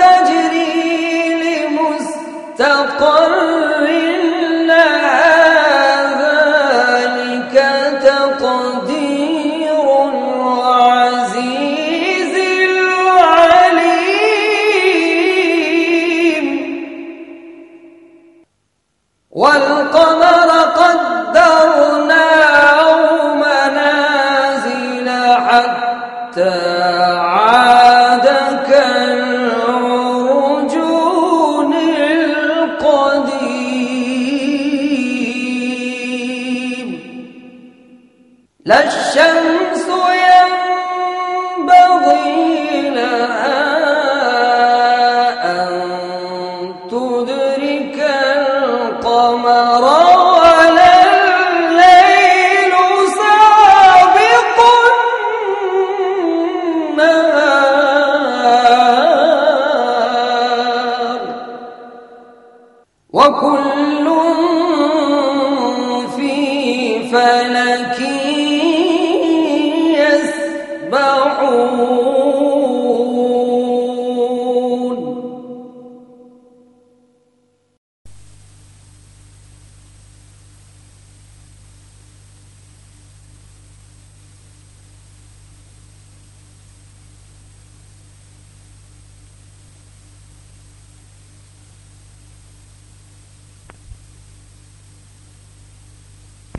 تجري لمستقر لا الشمس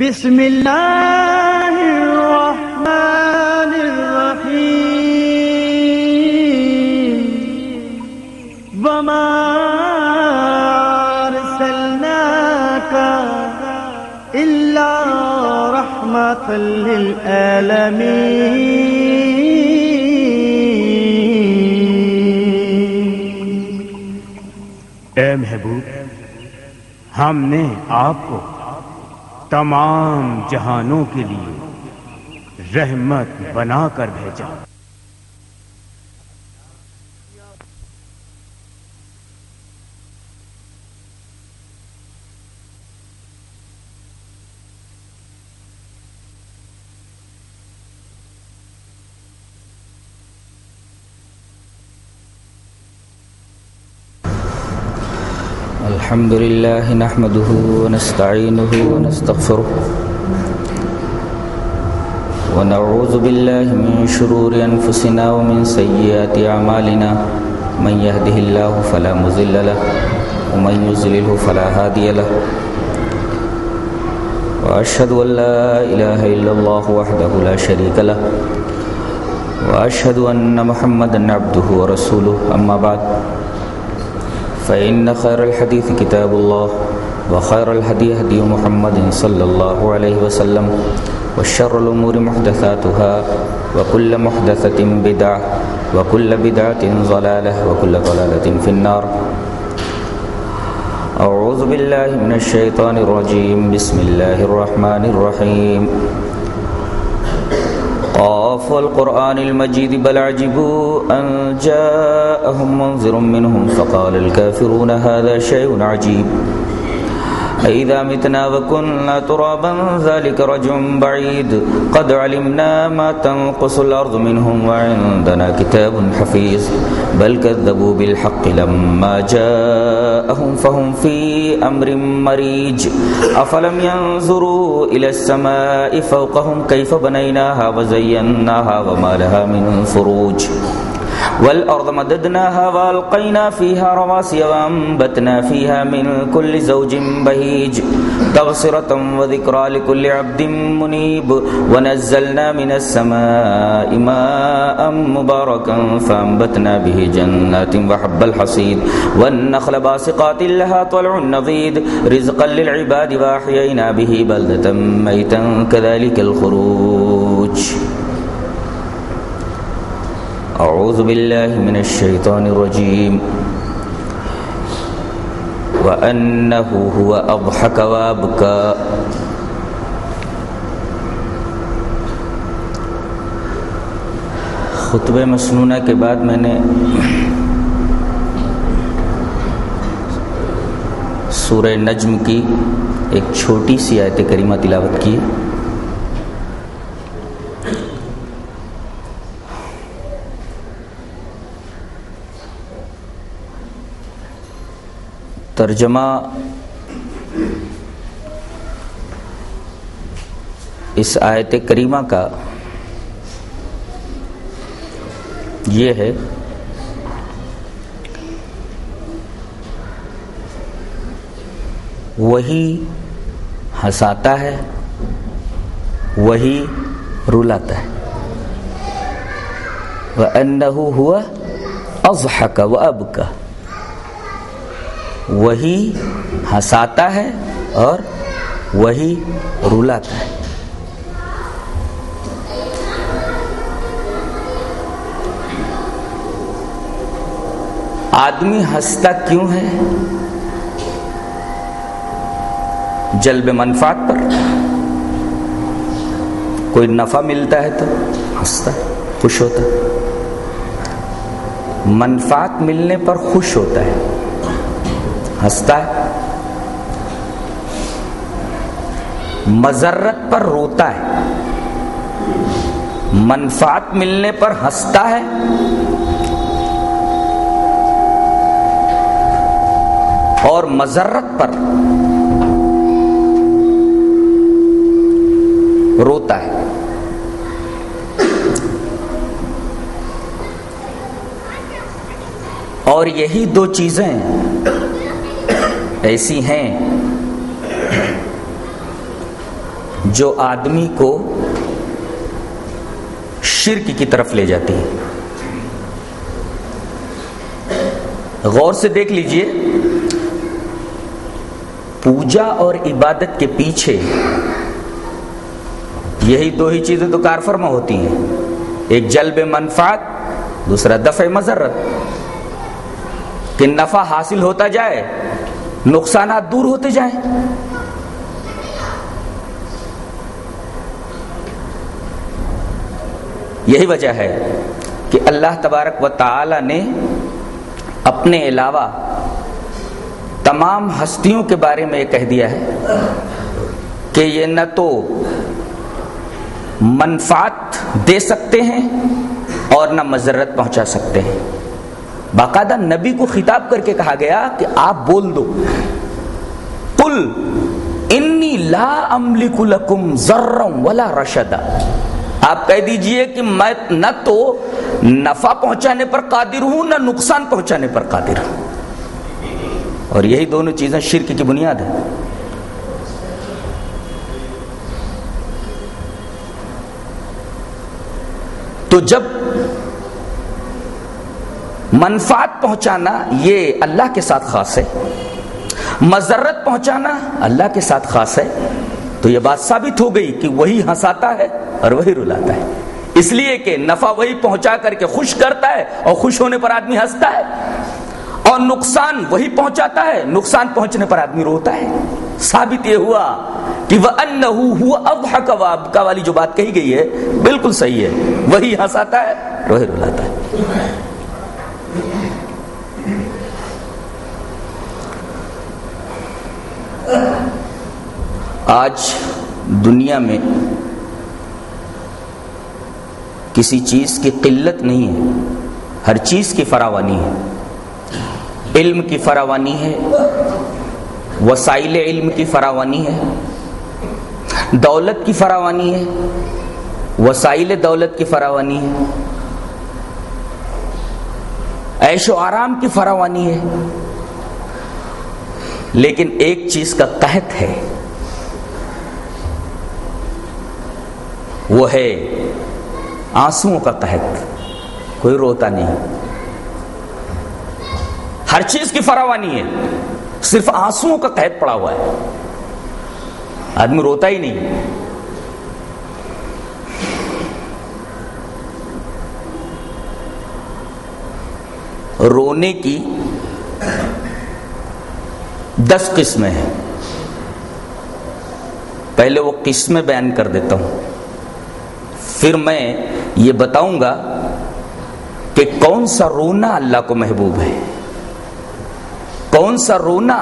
بسم الله رحمة للعالمين اے محبوب، ہم نے آپ کو تمام جہانوں کے لیے رحمت بنا کر بھیجا۔ الحمد لله نحمده ونستعينه ونستغفره ونعوذ بالله من شرور أنفسنا ومن سيئات أعمالنا من يهده الله فلا مضل له ومن يضلله فلا هادي له وأشهد أن لا إله إلا الله وحده لا شريك له وأشهد أن محمدا عبده ورسوله أما بعد فإن خير الحديث كتاب الله وخير الهدي هدي محمد صلى الله عليه وسلم والشر الأمور محدثاتها وكل محدثة بدعة وكل بدعة ضلالة وكل ضلالة في النار. أعوذ بالله من الشيطان الرجيم بسم الله الرحمن الرحيم. قاف والقرآن المجيد بل عجبوا أن جاءهم منذر منهم فقال الكافرون هذا شيء عجيب. أئذا متنا وكنا ترابا ذلك رجع بعيد. قد علمنا ما تنقص الأرض منهم وعندنا كتاب حفيظ. بل كذبوا بالحق لما جاءهم فهم في أمر مريج. أفلم ينظروا إلى السماء فوقهم كيف بنيناها وزيناها وما لها من فروج. والأرض مددناها وألقينا فيها رواسي وأنبتنا فيها من كل زوج بهيج. تبصرة وذكرى لكل عبد منيب. ونزلنا من السماء ماء مباركا فأنبتنا به جنات وحب الحصيد. والنخل باسقات لها طلع نضيد. رزقا للعباد وأحيينا به بلدة ميتا كذلك الخروج. أعوذ بالله من الشيطان الرجيم. وأنه هو أضحك وأبكى. خطب مسنونہ کے بعد میں نے سورہ نجم کی ایک چھوٹی سی آیت کریمہ تلاوت کی ترجمہ اس آیت کریمہ کا یہ ہے وہی ہنساتا ہے، وہی رلاتا ہے۔ وہ انہو ہوا ازح کا اب کا وہی ہنساتا ہے اور وہی رلاتا ہے۔ آدمی ہنستا کیوں ہے؟ جلب منفات پر۔ کوئی نفع ملتا ہے تو ہنستا خوش ہوتا منفات ملنے پر خوش ہوتا ہے۔ ہنستا ہے۔ مذرت پر روتا ہے۔ منفات ملنے پر ہنستا ہے۔ اور مذرت پر روتا ہے۔ اور یہی دو چیزیں ایسی ہیں جو آدمی کو شرک کی طرف لے جاتی ہیں۔ غور سے دیکھ لیجیے، پوجا اور عبادت کے پیچھے یہی دو ہی چیزیں تو کار فرما ہوتی ہیں۔ ایک جلب منفات دوسرا دفع مذرت کہ نفع حاصل ہوتا جائے نقصانات دور ہوتے جائیں۔ یہی وجہ ہے کہ اللہ تبارک و تعالی نے اپنے علاوہ تمام ہستیوں کے بارے میں یہ کہہ دیا ہے کہ یہ نہ تو منفات دے سکتے ہیں اور نہ مذرت پہنچا سکتے ہیں۔ باقاعدہ نبی کو خطاب کر کے کہا گیا کہ آپ بول دو۔ قل، انی لا املک لکم ذرم ولا رشدا آپ کہہ دیجیے کہ میں نہ تو نفع پہنچانے پر قادر ہوں، نہ نقصان پہنچانے پر قادر ہوں۔ اور یہی دونوں چیزیں شرک کی بنیاد ہے تو جب منفات پہنچانا یہ اللہ کے ساتھ خاص ہے۔ مذرت پہنچانا اللہ کے ساتھ خاص ہے۔ تو یہ بات ثابت ہو گئی کہ وہی ہنساتا ہے اور وہی رلاتا ہے۔ اس لیے کہ نفع وہی پہنچا کر کے خوش کرتا ہے اور خوش ہونے پر آدمی ہنستا ہے۔ اور نقصان وہی پہنچاتا ہے، نقصان پہنچنے پر آدمی روتا ہے۔ ثابت یہ ہوا کہ وہ ان کا والی جو بات کہی گئی ہے، بالکل صحیح ہے۔ وہی ہنساتا ہے وہی رلاتا ہے۔ آج دنیا میں کسی چیز کی قلت نہیں ہے، ہر چیز کی فراوانی ہے۔ علم کی فراوانی ہے، وسائل علم کی فراوانی ہے، دولت کی فراوانی ہے، وسائل دولت کی فراوانی ہے۔ عیش و آرام کی فراوانی ہے۔ لیکن ایک چیز کا قحط ہے۔ وہ ہے آنسو کا قحط، کوئی روتا نہیں۔ ہر چیز کی فراوانی ہے، صرف آنسو کا قید پڑا ہوا ہے۔ آدمی روتا ہی نہیں۔ رونے کی دس قسمیں ہیں۔ پہلے وہ قسمیں بیان کر دیتا ہوں۔ پھر میں یہ بتاؤں گا کہ کون سا رونا اللہ کو محبوب ہے؟ کون سا رونا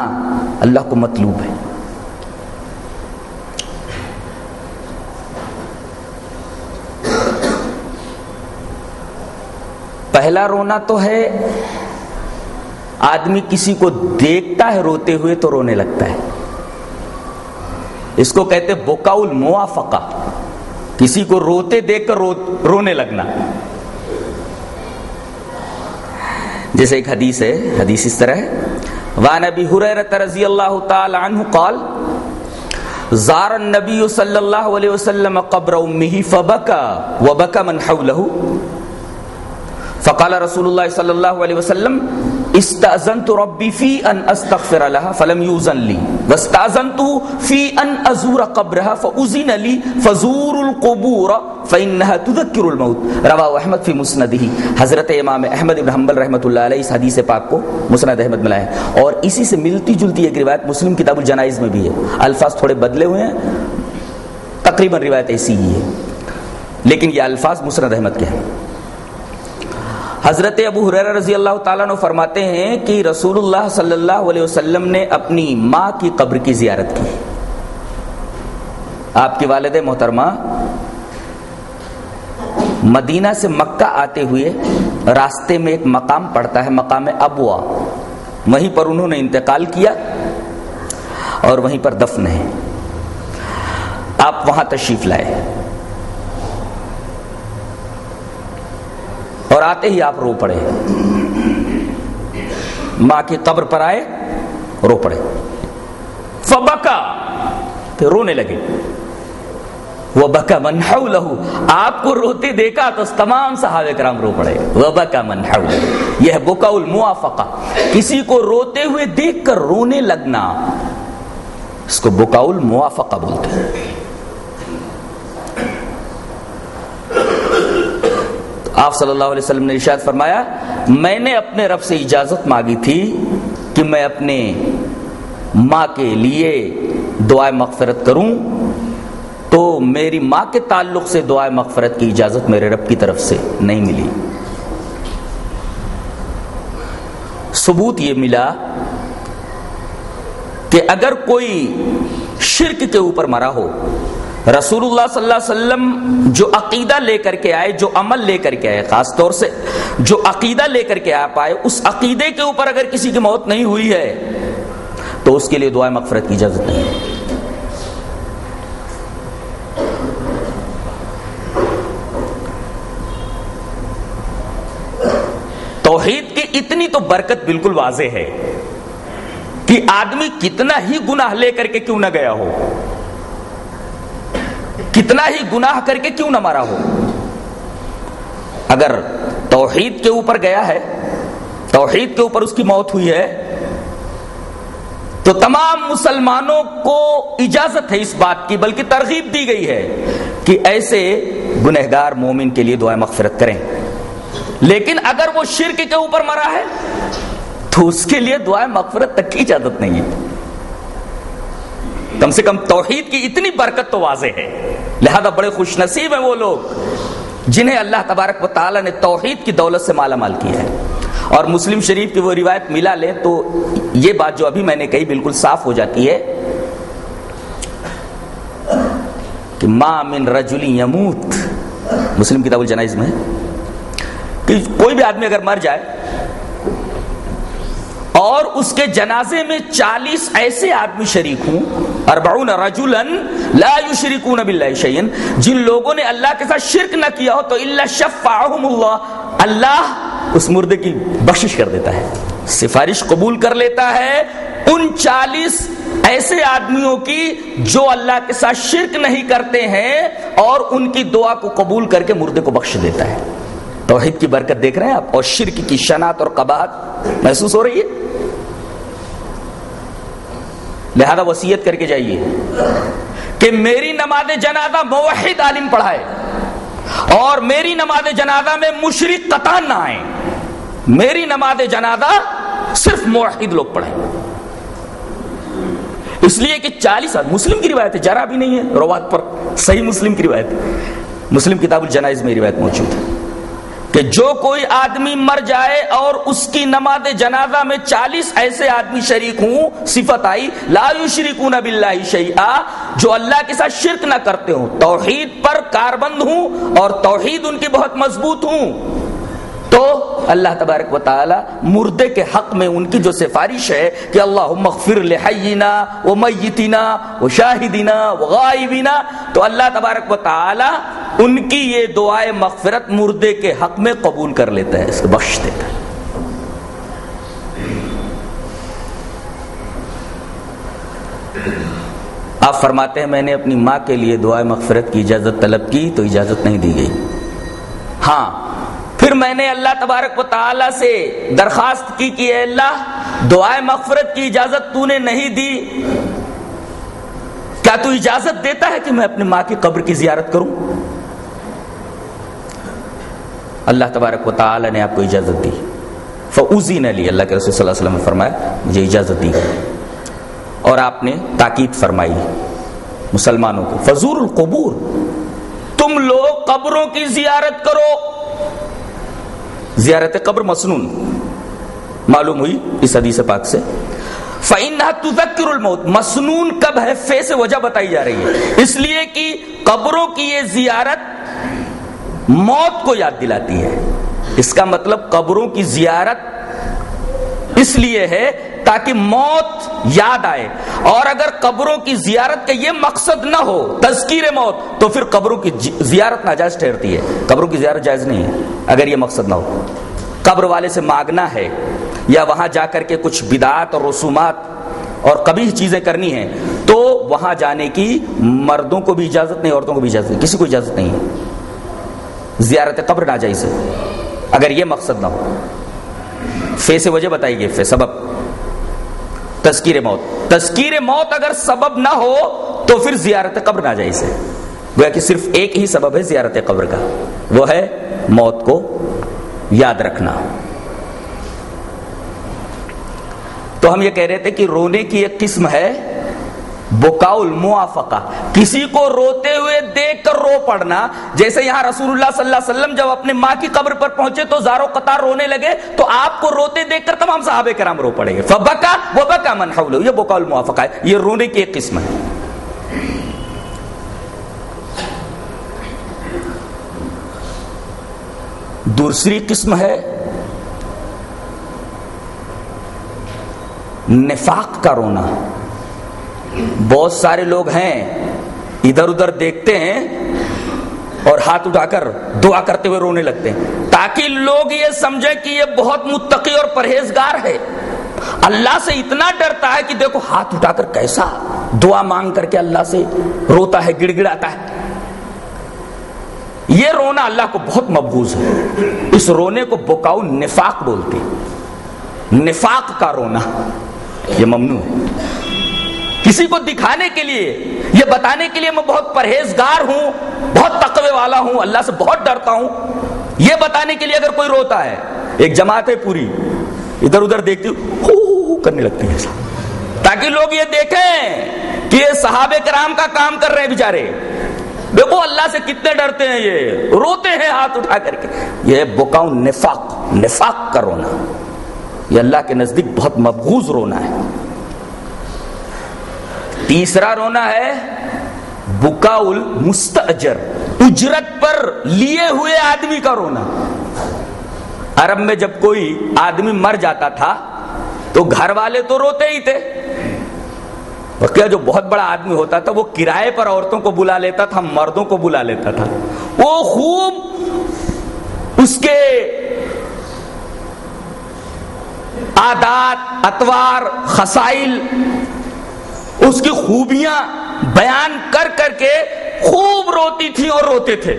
اللہ کو مطلوب ہے؟ پہلا رونا تو ہے، آدمی کسی کو دیکھتا ہے روتے ہوئے تو رونے لگتا ہے۔ اس کو کہتے بوکاؤل موافقہ۔ کسی کو روتے دیکھ کر رو رونے لگنا۔ جیسے ایک حدیث ہے، حدیث اس طرح ہے۔ وان ابی حریرہ رضی اللہ تعالی عنہ قال، زار النبی صلی اللہ علیہ وسلم قبر امه فبكى وبكى من حوله فقال رسول الله صلى الله عليه وسلم استأذنت ربي في أن أستغفر لها فلم يوزن لي. واستأذنت في أن أزور قبرها فأذن لي. فزور القبور فإنها تذكر الموت. رواه احمد في مسنده. حضرت امام احمد بن حنبل رحمۃ اللہ علیہ اس حدیث پاک کو مسند احمد ملا ہے. اور اسی سے ملتی جلتی ایک روایت مسلم کتاب الجنائز میں بھی ہے. الفاظ تھوڑے بدلے ہوئے ہیں. تقریباً روایت ایسی ہی ہے. لیکن یہ الفاظ مسند احمد کے ہیں. حضرت ابو حریر رضی اللہ تعالیٰ نے فرماتے ہیں کہ رسول اللہ صلی اللہ علیہ وسلم نے اپنی ماں کی قبر کی زیارت کی۔ آپ کی والد محترمہ، مدینہ سے مکہ آتے ہوئے راستے میں ایک مقام پڑتا ہے، مقام ابوا۔ وہیں پر انہوں نے انتقال کیا اور وہیں پر دفن ہے۔ آپ وہاں تشریف لائے۔ اور آتے ہی آپ رو پڑے ماں کی قبر پر آئے، رو پڑے۔ فبکا، پھر رونے لگے۔ وہ بکا من لہو آپ کو روتے دیکھا تو تمام صحابہ کرام رو پڑے۔ وہ بکا من یہ ہے بکا الموافقہ۔ کسی کو روتے ہوئے دیکھ کر رونے لگنا، اس کو بکا الموافقہ بولتے ہیں۔ آپ صلی اللہ علیہ وسلم نے ارشاد فرمایا، میں نے اپنے رب سے اجازت مانگی تھی کہ میں اپنے ماں کے لیے دعائیں مغفرت کروں۔ تو میری ماں کے تعلق سے دعائیں مغفرت کی اجازت میرے رب کی طرف سے نہیں ملی۔ ثبوت یہ ملا کہ اگر کوئی شرک کے اوپر مرا ہو رسول اللہ صلی اللہ علیہ وسلم جو عقیدہ لے کر کے آئے، جو عمل لے کر کے آئے، خاص طور سے جو عقیدہ لے کر کے آپ آئے، اس عقیدے کے اوپر اگر کسی کی موت نہیں ہوئی ہے، تو اس کے لیے دعائیں مغفرت کی اجازت نہیں توحید کی اتنی تو برکت بالکل واضح ہے کہ آدمی کتنا ہی گناہ لے کر کے کیوں نہ گیا ہو۔ کتنا ہی گناہ کر کے کیوں نہ مرا ہو؟ اگر توحید کے اوپر گیا ہے، توحید کے اوپر اس کی موت ہوئی ہے، تو تمام مسلمانوں کو اجازت ہے اس بات کی، بلکہ ترغیب دی گئی ہے کہ ایسے گنہگار مومن کے لیے دعائیں مغفرت کریں۔ لیکن اگر وہ شرک کے اوپر مرا ہے، تو اس کے لیے دعائیں مغفرت تک کی اجازت نہیں ہے۔ کم سے کم توحید کی اتنی برکت تو واضح ہے۔ لہذا بڑے خوش نصیب ہیں وہ لوگ جنہیں اللہ تبارک و تعالیٰ نے توحید کی دولت سے مالا مال کیا ہے۔ اور مسلم شریف کی وہ روایت ملا لے تو یہ بات جو ابھی میں نے کہی بالکل صاف ہو جاتی ہے کہ ما من رجل یموت۔ مسلم کتاب الجنائز میں کہ کوئی بھی آدمی اگر مر جائے اور اس کے جنازے میں چالیس ایسے آدمی شریک ہوں، اربعون رجلا لا یشرکون باللہ شیئن جن لوگوں نے اللہ کے ساتھ شرک نہ کیا ہو تو اللہ شفعہم اللہ اللہ اس مردے کی بخشش کر دیتا ہے، سفارش قبول کر لیتا ہے۔ ان چالیس ایسے آدمیوں کی جو اللہ کے ساتھ شرک نہیں کرتے ہیں اور ان کی دعا کو قبول کر کے مردے کو بخش دیتا ہے۔ توحید کی برکت دیکھ رہے ہیں آپ اور شرک کی شناعت اور قباحت محسوس ہو رہی ہے؟ لہذا وسیعت کر کے جائیے کہ میری نماز جنازہ موحد عالم پڑھائے اور میری نماز جنازہ میں مشرق قطان نہ آئے میری نماز جنازہ صرف موحد لوگ پڑھیں۔ اس لیے کہ چالیس مسلم کی روایت ہے جرا بھی نہیں ہے روات پر صحیح مسلم کی روایت ہے۔ مسلم کتاب الجنائز میں روایت موجود ہے۔ کہ جو کوئی آدمی مر جائے اور اس کی نماز جنازہ میں چالیس ایسے آدمی شریک ہوں، صفت آئی، لا یشرکون باللہ شیئا، جو اللہ کے ساتھ شرک نہ کرتے ہوں۔ توحید پر کاربند ہوں اور توحید ان کی بہت مضبوط ہوں۔ تو اللہ تبارک و تعالی مردے کے حق میں ان کی جو سفارش ہے کہ اللہ مغفر لحینا و میتنا و شاہدینا و غائبینا تو اللہ تبارک و تعالی ان کی یہ دعائے مغفرت مردے کے حق میں قبول کر لیتا ہے، اس کو بخش دیتا ہے۔ آپ فرماتے ہیں، میں نے اپنی ماں کے لیے دعائے مغفرت کی، اجازت طلب کی، تو اجازت نہیں دی گئی۔ ہاں پھر میں نے اللہ تبارک و تعالی سے درخواست کی کہ اے اللہ، دعائے مغفرت کی اجازت تو نے نہیں دی۔ کیا تو اجازت دیتا ہے کہ میں اپنی ماں کی قبر کی زیارت کروں؟ اللہ تبارک و تعالی نے آپ کو اجازت دی۔ فوزی نے لی اللہ کے رسول صلی اللہ علیہ وسلم نے فرمایا، مجھے اجازت دی۔ اور آپ نے تاکید فرمائی مسلمانوں کو۔ فضور القبور، تم لوگ قبروں کی زیارت کرو۔ زیارت قبر مسنون، معلوم ہوئی اس حدیث پاک سے۔ فَإِنَّهَا الْمَوْتِ، مسنون کب ہے فے سے وجہ بتائی جا رہی ہے۔ اس لیے کہ قبروں کی یہ زیارت موت کو یاد دلاتی ہے۔ اس کا مطلب قبروں کی زیارت اس لیے ہے تاکہ موت یاد آئے۔ اور اگر قبروں کی زیارت کا یہ مقصد نہ ہو، تذکیر موت، تو پھر قبروں کی جی- زیارت ناجائز ٹھہرتی ہے۔ قبروں کی زیارت جائز نہیں ہے، اگر یہ مقصد نہ ہو۔ قبر والے سے مانگنا ہے، یا وہاں جا کر کے کچھ بدعات اور رسومات اور کبھی چیزیں کرنی ہیں، تو وہاں جانے کی مردوں کو بھی اجازت نہیں، عورتوں کو بھی اجازت نہیں، کسی کو اجازت نہیں ہے۔ زیارت قبر ناجائز ہے اگر یہ مقصد نہ ہو۔ فے سے وجہ بتائی گئی فے سبب۔ تذکیر موت۔ تذکیر موت اگر سبب نہ ہو تو پھر زیارت قبر ناجائز ہے گویا کہ صرف ایک ہی سبب ہے زیارت قبر کا۔ وہ ہے موت کو یاد رکھنا۔ تو ہم یہ کہہ رہے تھے کہ رونے کی ایک قسم ہے بکاؤ الموافقہ کسی کو روتے ہوئے دیکھ کر رو پڑنا، جیسے یہاں رسول اللہ صلی اللہ علیہ وسلم جب اپنے ماں کی قبر پر پہنچے تو زارو قطار رونے لگے، تو آپ کو روتے دیکھ کر تمام صحابہ کرام رو پڑے گے فبکا وہ بکا من حولو یہ بکاؤ الموافقہ ہے۔ یہ رونے کی ایک قسم ہے۔ دوسری قسم ہے نفاق کا رونا۔ بہت سارے لوگ ہیں، ادھر ادھر دیکھتے ہیں اور ہاتھ اٹھا کر دعا کرتے ہوئے رونے لگتے ہیں۔ تاکہ لوگ یہ سمجھے کہ یہ بہت متقی اور پرہیزگار ہے۔ اللہ سے اتنا ڈرتا ہے کہ دیکھو، ہاتھ اٹھا کر کیسا دعا مانگ کر کے اللہ سے روتا ہے گڑ گڑاتا ہے۔ یہ رونا اللہ کو بہت مبغوض ہے۔ اس رونے کو بکاؤ نفاق بولتے نفاق کا رونا، یہ ممنوع ہے۔ کسی کو دکھانے کے لیے، یہ بتانے کے لیے میں بہت پرہیزگار ہوں، بہت تقوی والا ہوں، اللہ سے بہت ڈرتا ہوں۔ یہ بتانے کے لیے اگر کوئی روتا ہے، ایک جماعت ہے پوری، ادھر ادھر دیکھتی ہو کرنے لگتی ہے تاکہ لوگ یہ دیکھیں کہ یہ صحابہ کرام کا کام کر رہے ہیں بیچارے۔ دیکھو اللہ سے کتنے ڈرتے ہیں یہ، روتے ہیں ہاتھ اٹھا کر کے۔ یہ بکاؤ نفاق نفاق کا رونا۔ یہ اللہ کے نزدیک بہت مبغوض رونا ہے۔ تیسرا رونا ہے بکاؤل مستجر اجرت پر لیے ہوئے آدمی کا رونا۔ عرب میں جب کوئی آدمی مر جاتا تھا تو گھر والے تو روتے ہی تھے۔ کیا جو بہت بڑا آدمی ہوتا تھا وہ کرائے پر عورتوں کو بلا لیتا تھا، مردوں کو بلا لیتا تھا۔ وہ خوب اس کے عادات، اتوار، خسائل اس کی خوبیاں بیان کر کر کے خوب روتی تھی اور روتے تھے۔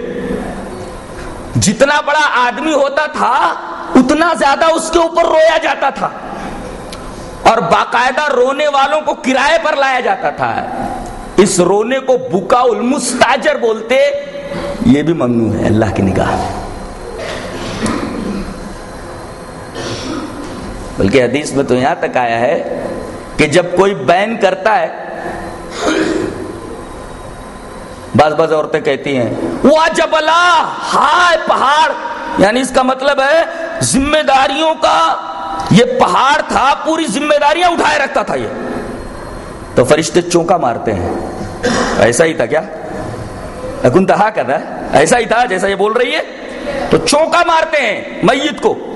جتنا بڑا آدمی ہوتا تھا، اتنا زیادہ اس کے اوپر رویا جاتا تھا۔ اور باقاعدہ رونے والوں کو کرائے پر لایا جاتا تھا۔ اس رونے کو بکا المستاجر بولتے، یہ بھی ممنوع ہے، اللہ کی نگاہ بلکہ حدیث میں تو یہاں تک آیا ہے کہ جب کوئی بین کرتا ہے، بعض بعض عورتیں کہتی ہیں وہ جب ہائے پہاڑ۔ یعنی اس کا مطلب ہے ذمہ داریوں کا یہ پہاڑ تھا، پوری ذمہ داریاں اٹھائے رکھتا تھا یہ۔ تو فرشتے چونکا مارتے ہیں۔ ایسا ہی تھا کیا؟ کنتہا کر رہا ہے۔ ایسا ہی تھا جیسا یہ بول رہی ہے۔ تو چونکا مارتے ہیں، میت کو۔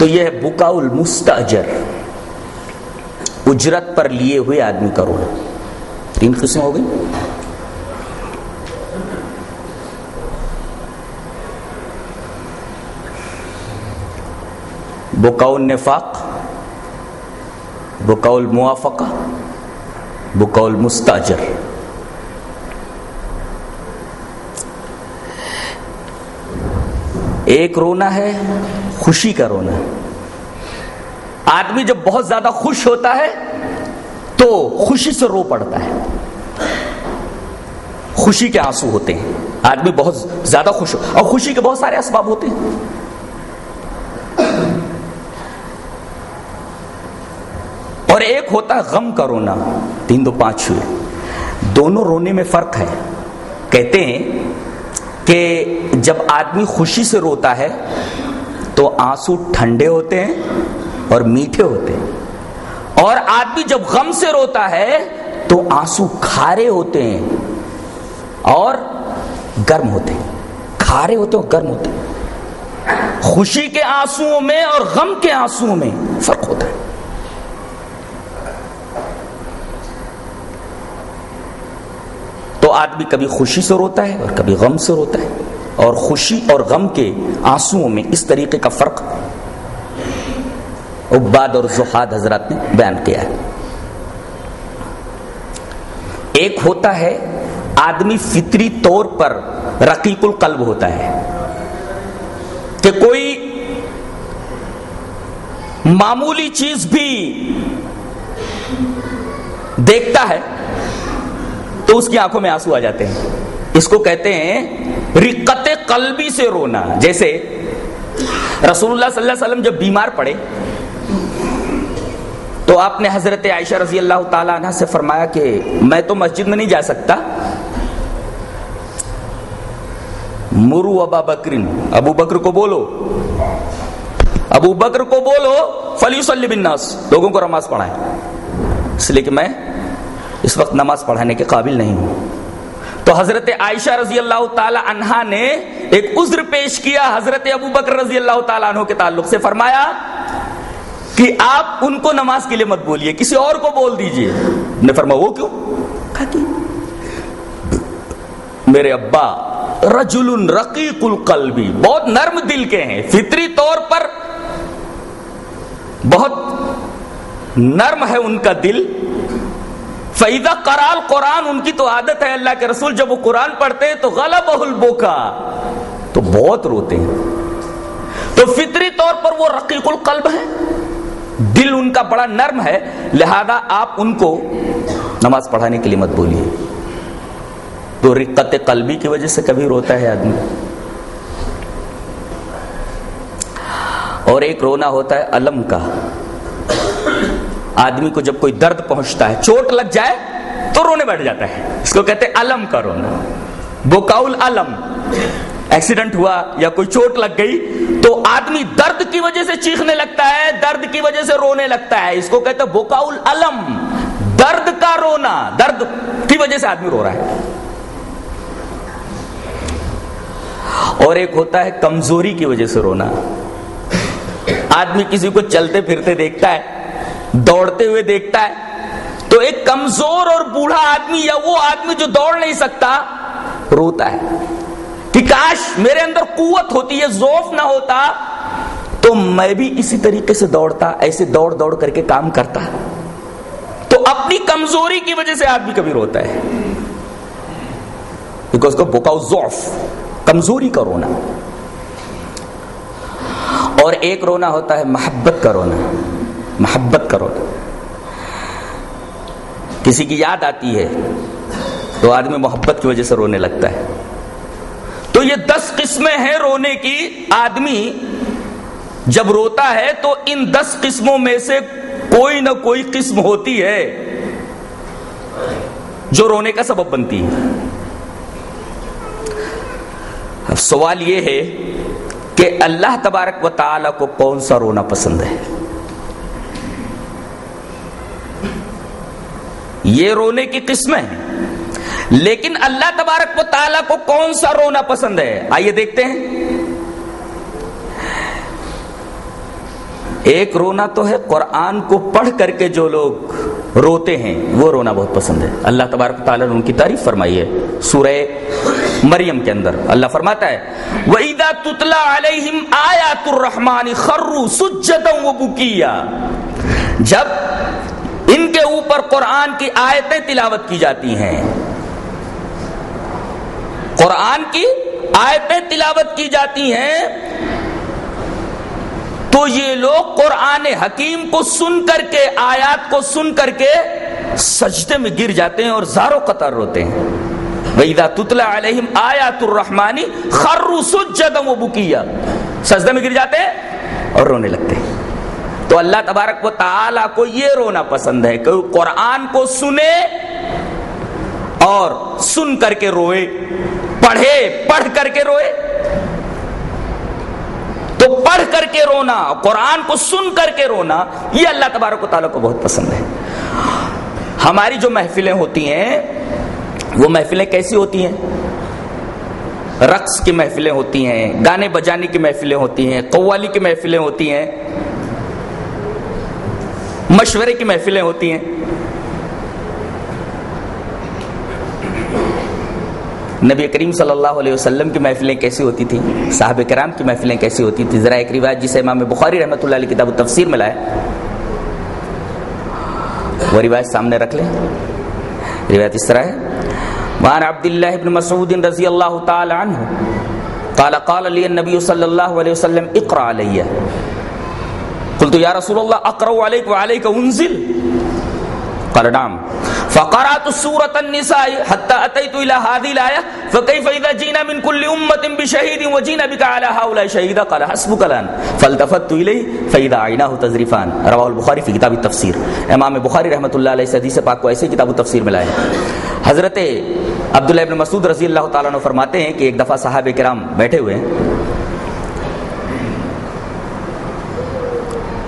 تو یہ ہے بکا المستاجر اجرت پر لیے ہوئے آدمی کا رونا تین قسم ہو گئی۔ بکاؤ النفاق بکاؤ الموافقہ بکاؤ المستاجر ایک رونا ہے، خوشی کا رونا آدمی جب بہت زیادہ خوش ہوتا ہے، تو خوشی سے رو پڑتا ہے۔ خوشی کے آنسو ہوتے ہیں۔ آدمی بہت زیادہ خوش ہو اور خوشی کے بہت سارے اسباب ہوتے ہیں۔ اور ایک ہوتا ہے غم کا رونا۔ تین دو پانچ ہوئے دونوں رونے میں فرق ہے۔ کہتے ہیں کہ جب آدمی خوشی سے روتا ہے تو آنسو ٹھنڈے ہوتے ہیں اور میٹھے ہوتے ہیں۔ اور آدمی جب غم سے روتا ہے تو آنسو کھارے ہوتے ہیں اور گرم ہوتے ہیں۔ کھارے ہوتے ہیں اور گرم ہوتے ہیں۔ خوشی کے آنسو میں اور غم کے آنسو میں فرق ہوتا ہے۔ آدمی کبھی خوشی سے روتا ہے اور کبھی غم سے روتا ہے۔ اور خوشی اور غم کے آنسو میں اس طریقے کا فرق عباد اور زحاد حضرات نے بیان کیا ہے۔ ایک ہوتا ہے، آدمی فطری طور پر رقیق القلب ہوتا ہے کہ کوئی معمولی چیز بھی دیکھتا ہے تو اس کی آنکھوں میں آنسو آ جاتے ہیں۔ اس کو کہتے ہیں رقت قلبی سے رونا۔ جیسے رسول اللہ صلی اللہ علیہ وسلم جب بیمار پڑے، تو آپ نے حضرت عائشہ رضی اللہ تعالی عنہ سے فرمایا کہ میں تو مسجد میں نہیں جا سکتا۔ مرو ابا بکرین ابو بکر کو بولو۔ ابو بکر کو بولو فلی صلی بناس لوگوں کو نماز پڑھائیں۔ اس لیے کہ میں اس وقت نماز پڑھانے کے قابل نہیں ہوں۔ تو حضرت عائشہ رضی اللہ تعالی عنہا نے ایک عذر پیش کیا حضرت ابو بکر رضی اللہ تعالیٰ عنہ کے تعلق سے، فرمایا کہ آپ ان کو نماز کے لیے مت بولیے، کسی اور کو بول دیجیے۔ نے فرمایا، وہ کیوں؟ میرے ابا رجل رقیق القلبی بہت نرم دل کے ہیں۔ فطری طور پر بہت نرم ہے ان کا دل۔ فیدا کرال قرآن ان کی تو عادت ہے اللہ کے رسول، جب وہ قرآن پڑھتے ہیں تو غلب البوکا تو بہت روتے ہیں۔ تو فطری طور پر وہ رقیق القلب ہے دل ان کا بڑا نرم ہے، لہذا آپ ان کو نماز پڑھانے کے لیے مت بولیے۔ تو رقت قلبی کی وجہ سے کبھی روتا ہے آدمی۔ اور ایک رونا ہوتا ہے علم کا۔ آدمی کو جب کوئی درد پہنچتا ہے، چوٹ لگ جائے تو رونے بیٹھ جاتا ہے۔ اس کو کہتے ہیں کا رونا۔ بوکاؤل علم ایکسیڈنٹ ہوا یا کوئی چوٹ لگ گئی تو آدمی درد کی وجہ سے چیخنے لگتا ہے، درد کی وجہ سے رونے لگتا ہے۔ اس کو کہتے ہیں بوکاؤل علم درد کا رونا، درد کی وجہ سے آدمی رو رہا ہے۔ اور ایک ہوتا ہے کمزوری کی وجہ سے رونا۔ آدمی کسی کو چلتے پھرتے دیکھتا ہے دوڑتے ہوئے دیکھتا ہے۔ تو ایک کمزور اور بوڑھا آدمی یا وہ آدمی جو دوڑ نہیں سکتا، روتا ہے۔ کہ کاش میرے اندر قوت ہوتی ہے زوف نہ ہوتا، تو میں بھی اسی طریقے سے دوڑتا، ایسے دوڑ دوڑ کر کے کام کرتا۔ تو اپنی کمزوری کی وجہ سے آدمی کبھی روتا ہے۔ بیکاز کو بکاؤ زوف کمزوری کا رونا۔ اور ایک رونا ہوتا ہے، محبت کا رونا۔ محبت کا رونا کسی کی یاد آتی ہے تو آدمی محبت کی وجہ سے رونے لگتا ہے۔ تو یہ دس قسمیں ہیں رونے کی۔ آدمی جب روتا ہے تو ان دس قسموں میں سے کوئی نہ کوئی قسم ہوتی ہے جو رونے کا سبب بنتی ہے۔ اب سوال یہ ہے کہ اللہ تبارک و تعالی کو کون سا رونا پسند ہے؟ یہ رونے کی قسمیں ہیں۔ لیکن اللہ تبارک و تعالیٰ کو کون سا رونا پسند ہے؟ آئیے دیکھتے ہیں۔ ایک رونا تو ہے قرآن کو پڑھ کر کے جو لوگ روتے ہیں، وہ رونا بہت پسند ہے۔ اللہ تبارک تعالیٰ نے ان کی تعریف فرمائی ہے سورہ مریم کے اندر۔ اللہ فرماتا ہے، وَإِذَا تُتْلَى عَلَيْهِمْ آيَاتُ الرَّحْمَانِ خَرُّوا سُجَّدًا وَبُكِيًّا۔ جب کے اوپر قرآن کی آیتیں تلاوت کی جاتی ہیں۔ قرآن کی آیتیں تلاوت کی جاتی ہیں۔ تو یہ لوگ قرآن حکیم کو سن کر کے، آیات کو سن کر کے سجدے میں گر جاتے ہیں اور زارو قطر روتے ہیں۔ وَإِذَا تُتْلَى عَلَيْهِمْ آيَاتُ الرَّحْمَانِ خَرُّوا سُجَّدًا وَبُكِيًّا۔ سجدے میں گر جاتے ہیں اور رونے لگتے ہیں۔ تو اللہ تبارک و تعالی کو یہ رونا پسند ہے کہ قرآن کو سنے اور سن کر کے روئے، پڑھے، پڑھ کر کے روئے۔ تو پڑھ کر کے رونا، قرآن کو سن کر کے رونا، یہ اللہ تبارک و تعالیٰ کو بہت پسند ہے۔ ہماری جو محفلیں ہوتی ہیں، وہ محفلیں کیسی ہوتی ہیں؟ رقص کی محفلیں ہوتی ہیں، گانے بجانے کی محفلیں ہوتی ہیں، قوالی کی محفلیں ہوتی ہیں۔ مشورے کی محفلیں ہوتی ہیں۔ نبی کریم صلی اللہ علیہ وسلم کی محفلیں کیسی ہوتی تھیں؟ صاحب کرام کی محفلیں کیسی ہوتی تھیں؟ ذرا ایک روایت جسے امام بخاری رحمۃ اللہ علیہ کتاب و تفسیر میں لائے۔ وہ روایت سامنے رکھ لیں۔ روایت اس طرح ہے۔ وعن عبد الله بن مسعود رضی اللہ تعالی عنہ، قال قال لي النبي صلى الله عليه وسلم اقرا علي۔ قلت يا رسول الله اقرا عليك وعليك انزل. قال، نعم. فقرات سورة النساء حتى أتيت إلى هذه الآية، فكيف إذا جينا من كل أمة بشهيد وجينا بك على هؤلاء شهيدا؟ قال، حسبك الآن. فالتفت إليه، فإذا عيناه تزرفان. رواه البخاري في كتاب التفسير. امام بخاری رحمۃ اللہ علیہ حدیث پاک کو ایسے کتاب التفسیر میں لائے حضرت عبداللہ ابن مسعود رضی اللہ تعالیٰ عنہ فرماتے ہیں کہ ایک دفعہ صحابہ کرام بیٹھے ہوئے ہیں۔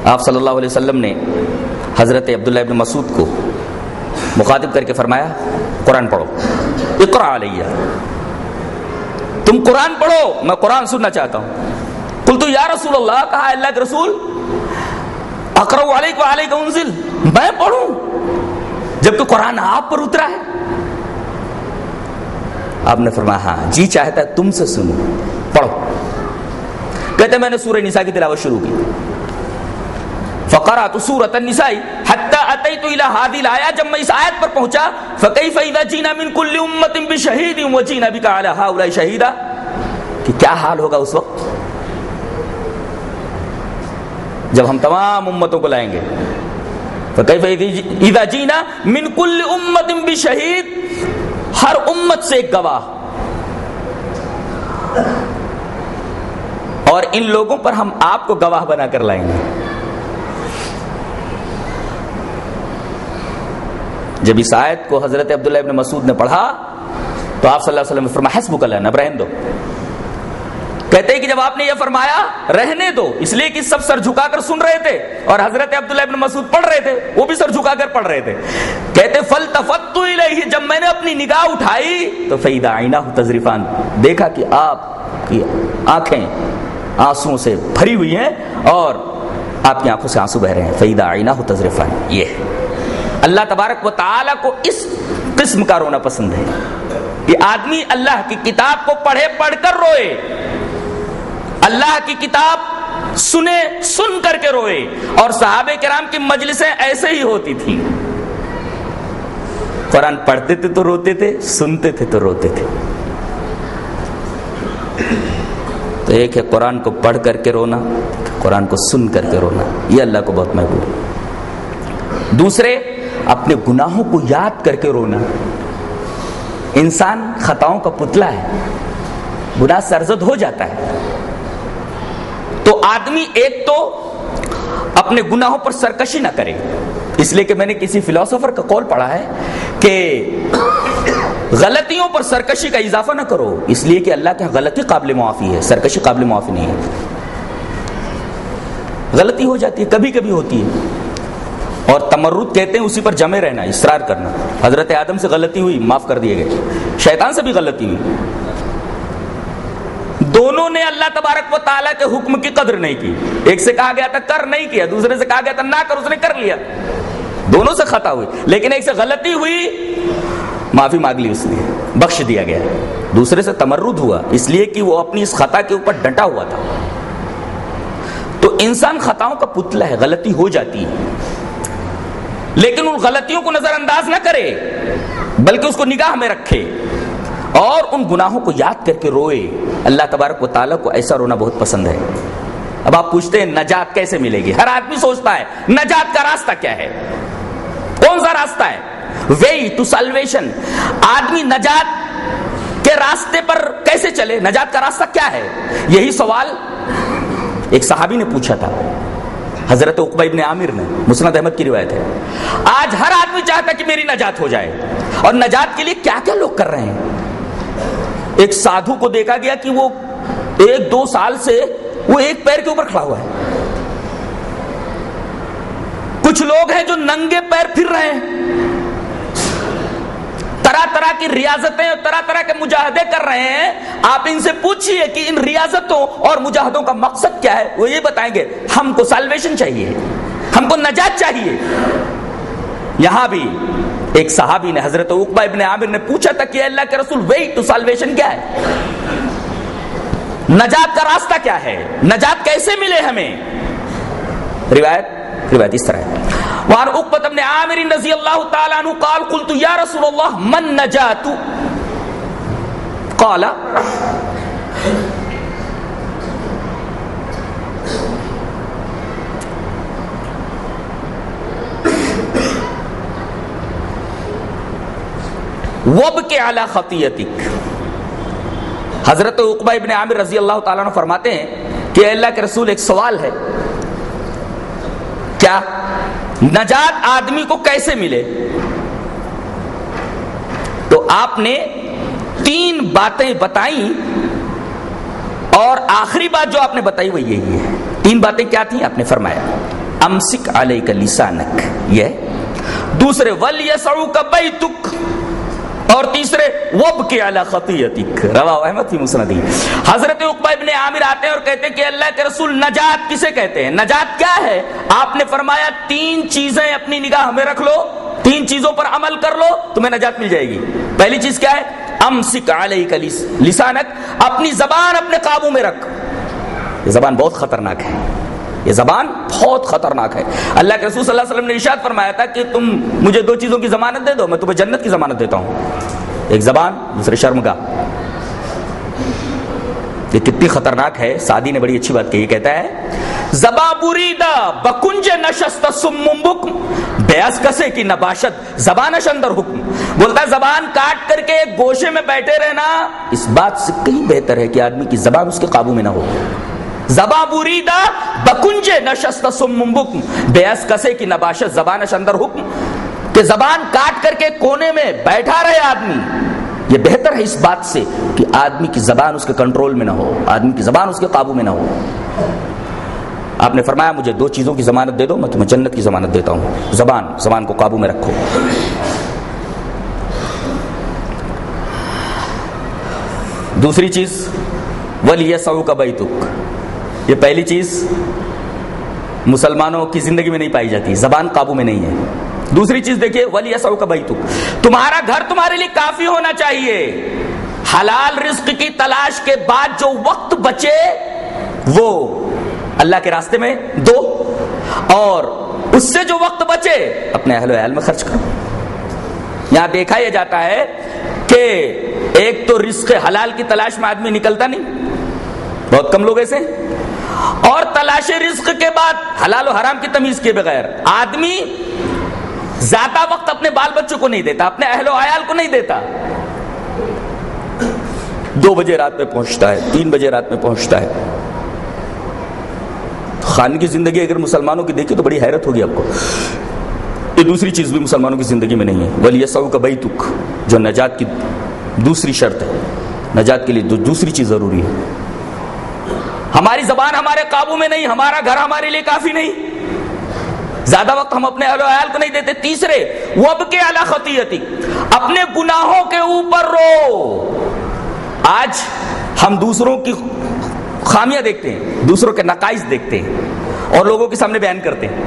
آپ صلی اللہ علیہ وسلم نے حضرت عبداللہ ابن مسعود کو مخاطب کر کے فرمایا، قرآن پڑھو۔ اقرا علیہ۔ تم قرآن پڑھو، میں قرآن سننا چاہتا ہوں۔ کل تو یا رسول اللہ، کہا، اللہ کے رسول اقرا علیہ علیہ انزل۔ میں پڑھوں۔ جبکہ قرآن آپ پر اترا ہے۔ آپ نے فرمایا ہاں جی چاہتا ہے تم سے سنو پڑھو۔ کہتے میں نے سورہ نساء کی تلاوت شروع کی۔ فقرات سورۃ النساء حتى اتيت الى هذه الايه جب میں اس ایت پر پہنچا، فكيف اذا جينا من كل امه بشهيد وجينا بك على هؤلاء شهيدا؟ کہ کیا حال ہوگا اس وقت؟ جب ہم تمام امتوں کو لائیں گے۔ فكيف اذا جينا من كل امه بشهيد، ہر امت سے ایک گواہ۔ اور ان لوگوں پر ہم آپ کو گواہ بنا کر لائیں گے۔ جب اس آیت کو حضرت عبداللہ ابن مسعود نے پڑھا، تو آپ صلی اللہ علیہ وسلم نے فرمایا، حسبک اللہ اب رہن دو۔ کہتے ہیں کہ جب آپ نے یہ فرمایا، رہنے دو، اس لیے کہ سب سر جھکا کر سن رہے تھے، اور حضرت عبداللہ ابن مسعود پڑھ رہے تھے، وہ بھی سر جھکا کر پڑھ رہے تھے۔ کہتے فل تفت جب میں نے اپنی نگاہ اٹھائی، تو فیدہ آئینہ تجریفان دیکھا کہ آپ کی آنکھیں آنسو سے بھری ہوئی ہیں، اور آپ کی آنکھوں سے آنسو بہ رہے ہیں۔ فیدہ آئینہ تجریفان یہ ہے۔ اللہ تبارک و تعالی کو اس قسم کا رونا پسند ہے کہ آدمی اللہ کی کتاب کو پڑھے پڑھ کر روئے، اللہ کی کتاب سنے سن کر کے روئے، اور صحابہ کرام کی مجلسیں ایسے ہی ہوتی تھی قرآن پڑھتے تھے تو روتے تھے، سنتے تھے تو روتے تھے۔ تو ایک ہے قرآن کو پڑھ کر کے رونا قرآن کو سن کر کے رونا، یہ اللہ کو بہت محبوب ہے۔ دوسرے اپنے گناہوں کو یاد کر کے رونا۔ انسان خطاؤں کا پتلا ہے، گناہ سرزد ہو جاتا ہے۔ تو آدمی ایک تو اپنے گناہوں پر سرکشی نہ کرے۔ اس لیے کہ میں نے کسی فلاسفر کا قول پڑھا ہے کہ غلطیوں پر سرکشی کا اضافہ نہ کرو۔ اس لیے کہ اللہ کے غلطی قابل معافی ہے، سرکشی قابل معافی نہیں ہے۔ غلطی ہو جاتی ہے، کبھی کبھی ہوتی ہے۔ اور تمرد کہتے ہیں اسی پر جمے رہنا، اصرار کرنا۔ حضرت آدم سے غلطی ہوئی، معاف کر دیے گئے۔ شیطان سے بھی غلطی ہوئی۔ دونوں نے اللہ تبارک و تعالیٰ کے حکم کی قدر نہیں کی۔ ایک سے کہا گیا تھا، کر نہیں کیا۔ دوسرے سے کہا گیا تھا، نہ کر، اس نے کر لیا۔ دونوں سے خطا ہوئی۔ لیکن ایک سے غلطی ہوئی، معافی مانگ لی اس نے۔ بخش دیا گیا۔ دوسرے سے تمرد ہوا، اس لیے کہ وہ اپنی اس خطا کے اوپر ڈٹا ہوا تھا۔ تو انسان خطاؤں کا پتلا ہے، غلطی ہو جاتی ہے۔ لیکن ان غلطیوں کو نظر انداز نہ کرے، بلکہ اس کو نگاہ میں رکھے اور ان گناہوں کو یاد کر کے روئے۔ اللہ تبارک و تعالیٰ کو ایسا رونا بہت پسند ہے۔ اب آپ پوچھتے ہیں، نجات کیسے ملے گی؟ ہر آدمی سوچتا ہے، نجات کا راستہ کیا ہے؟ کون سا راستہ ہے؟ وے ٹو سلویشن آدمی نجات کے راستے پر کیسے چلے؟ نجات کا راستہ کیا ہے؟ یہی سوال ایک صحابی نے پوچھا تھا۔ حضرت عقبہ ابن عامر نے، مسند احمد کی روایت ہے۔ آج ہر آدمی چاہتا کہ میری نجات ہو جائے۔ اور نجات کے لیے کیا کیا لوگ کر رہے ہیں؟ ایک سادھو کو دیکھا گیا کہ وہ ایک دو سال سے وہ ایک پیر کے اوپر کھڑا ہوا ہے۔ کچھ لوگ ہیں جو ننگے پیر پھر رہے ہیں۔ طرح طرح کی ریاضتیں اور طرح طرح کے مجاہدے کر رہے ہیں، آپ ان سے پوچھئے کہ ان ریاضتوں اور مجاہدوں کا مقصد کیا ہے؟ وہ یہ بتائیں گے، ہم کو سالویشن چاہیے، ہم کو نجات چاہیے۔ یہاں بھی ایک صحابی نے حضرت عقبہ ابن عامر نے پوچھا تھا کہ اللہ کے رسول وے ٹو سالویشن کیا ہے؟ نجات کا راستہ کیا ہے؟ نجات کیسے ملے ہمیں؟ روایت روایت اس طرح ہے۔ وعن عقبة بن عامر رضی اللہ تعالی عنہ قال، قلت یا رسول اللہ من نجات قال وب کے اعلی خطیتک حضرت عقبہ ابن عامر رضی اللہ تعالیٰ عنہ فرماتے ہیں کہ اللہ کے رسول ایک سوال ہے۔ کیا؟ نجات آدمی کو کیسے ملے؟ تو آپ نے تین باتیں بتائیں اور آخری بات جو آپ نے بتائی وہ یہی ہے۔ تین باتیں کیا تھیں؟ آپ نے فرمایا، امسک علیہ کا لسانک، یہ، دوسرے ول یسعو کا بیتک اور تیسرے وب کے اعلی خطیتک روا احمد فی مسندی حضرت عقبہ ابن عامر آتے ہیں اور کہتے ہیں کہ اللہ کے رسول نجات کسے کہتے ہیں؟ نجات کیا ہے؟ آپ نے فرمایا، تین چیزیں اپنی نگاہ میں رکھ لو، تین چیزوں پر عمل کر لو، تمہیں نجات مل جائے گی۔ پہلی چیز کیا ہے؟ امسک علیہ لسانک۔ اپنی زبان اپنے قابو میں رکھ۔ یہ زبان بہت خطرناک ہے۔ یہ زبان بہت خطرناک ہے۔ اللہ کے رسول صلی اللہ علیہ وسلم نے ارشاد فرمایا تھا کہ تم مجھے دو چیزوں کی ضمانت دے دو، میں تمہیں جنت کی ضمانت دیتا ہوں۔ ایک زبان، دوسرے شرم کا۔ یہ کتنی خطرناک ہے سادی نے بڑی اچھی بات کہی کہتا ہے زبا بریدا بکنج نشست سم بکم، بیاس کسے کی نباشت، زبانش اندر حکم۔ بولتا ہے، زبان کاٹ کر کے ایک گوشے میں بیٹھے رہنا اس بات سے کہیں بہتر ہے کہ آدمی کی زبان اس کے قابو میں نہ ہو۔ زبا بریدا بکنج نشست سم بکم بیاس کسے کی نباشت زبانش اندر حکم. کہ زبان کاٹ کر کے کونے میں بیٹھا رہے آدمی. یہ بہتر ہے اس بات سے کہ آدمی کی زبان اس کے کنٹرول میں نہ ہو. آدمی کی زبان اس کے قابو میں نہ ہو. آپ نے فرمایا مجھے دو چیزوں کی ضمانت دے دو، میں تمہیں جنت کی ضمانت دیتا ہوں. زبان زبان کو قابو میں رکھو. دوسری چیز ولی سو کا بیتک یہ پہلی چیز مسلمانوں کی زندگی میں نہیں پائی جاتی، زبان قابو میں نہیں ہے۔ دوسری چیز دیکھیے، ولی سو کا بیتک تمہارا گھر تمہارے لیے کافی ہونا چاہیے۔ حلال رزق کی تلاش کے بعد جو وقت بچے، وہ اللہ کے راستے میں دو۔ اور اس سے جو وقت بچے، اپنے اہل و عیال میں خرچ کرو۔ یہاں دیکھا یہ جاتا ہے کہ ایک تو رزق حلال کی تلاش میں آدمی نکلتا نہیں۔ بہت کم لوگ ایسے اور تلاش رزق کے بعد حلال و حرام کی تمیز کے بغیر آدمی زیادہ وقت اپنے بال بچوں کو نہیں دیتا، اپنے اہل و عیال کو نہیں دیتا۔ دو بجے رات میں پہنچتا ہے، تین بجے رات میں پہنچتا ہے۔ خان کی زندگی اگر مسلمانوں کی دیکھی تو بڑی حیرت ہوگی آپ کو۔ یہ دوسری چیز بھی مسلمانوں کی زندگی میں نہیں ہے۔ ولی سو کا بئی تک جو نجات کی دوسری شرط ہے۔ نجات کے لیے دوسری چیز ضروری ہے۔ ہماری زبان ہمارے قابو میں نہیں، ہمارا گھر ہمارے لیے کافی نہیں۔ زیادہ وقت ہم اپنے اہل ویال کو نہیں دیتے، تیسرے، وب کے اعلی خطیتی، اپنے گناہوں کے اوپر رو۔ آج ہم دوسروں کی خامیاں دیکھتے ہیں، دوسروں کے نقائص دیکھتے ہیں اور لوگوں کے سامنے بیان کرتے ہیں۔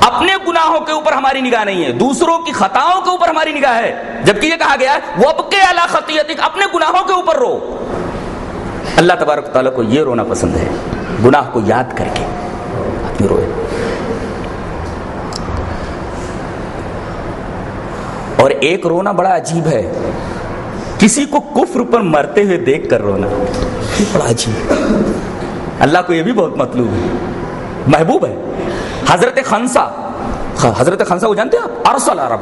اپنے گناہوں کے اوپر ہماری نگاہ نہیں ہے، دوسروں کی خطاؤں کے اوپر ہماری نگاہ ہے۔ جبکہ یہ کہا گیا ہے وب کے اعلی خطیتی، اپنے گناہوں کے اوپر رو۔ اللہ تبارک تعالیٰ کو یہ رونا پسند ہے، گناہ کو یاد کر کے آدمی روئے۔ اور ایک رونا بڑا عجیب ہے، کسی کو کفر پر مرتے ہوئے دیکھ کر رونا، یہ بڑا عجیب اللہ کو یہ بھی بہت مطلوب ہے، محبوب ہے۔ حضرت خنسا ہاں، حضرت خنسا وہ جانتے ہیں آپ؟ ارسل عرب۔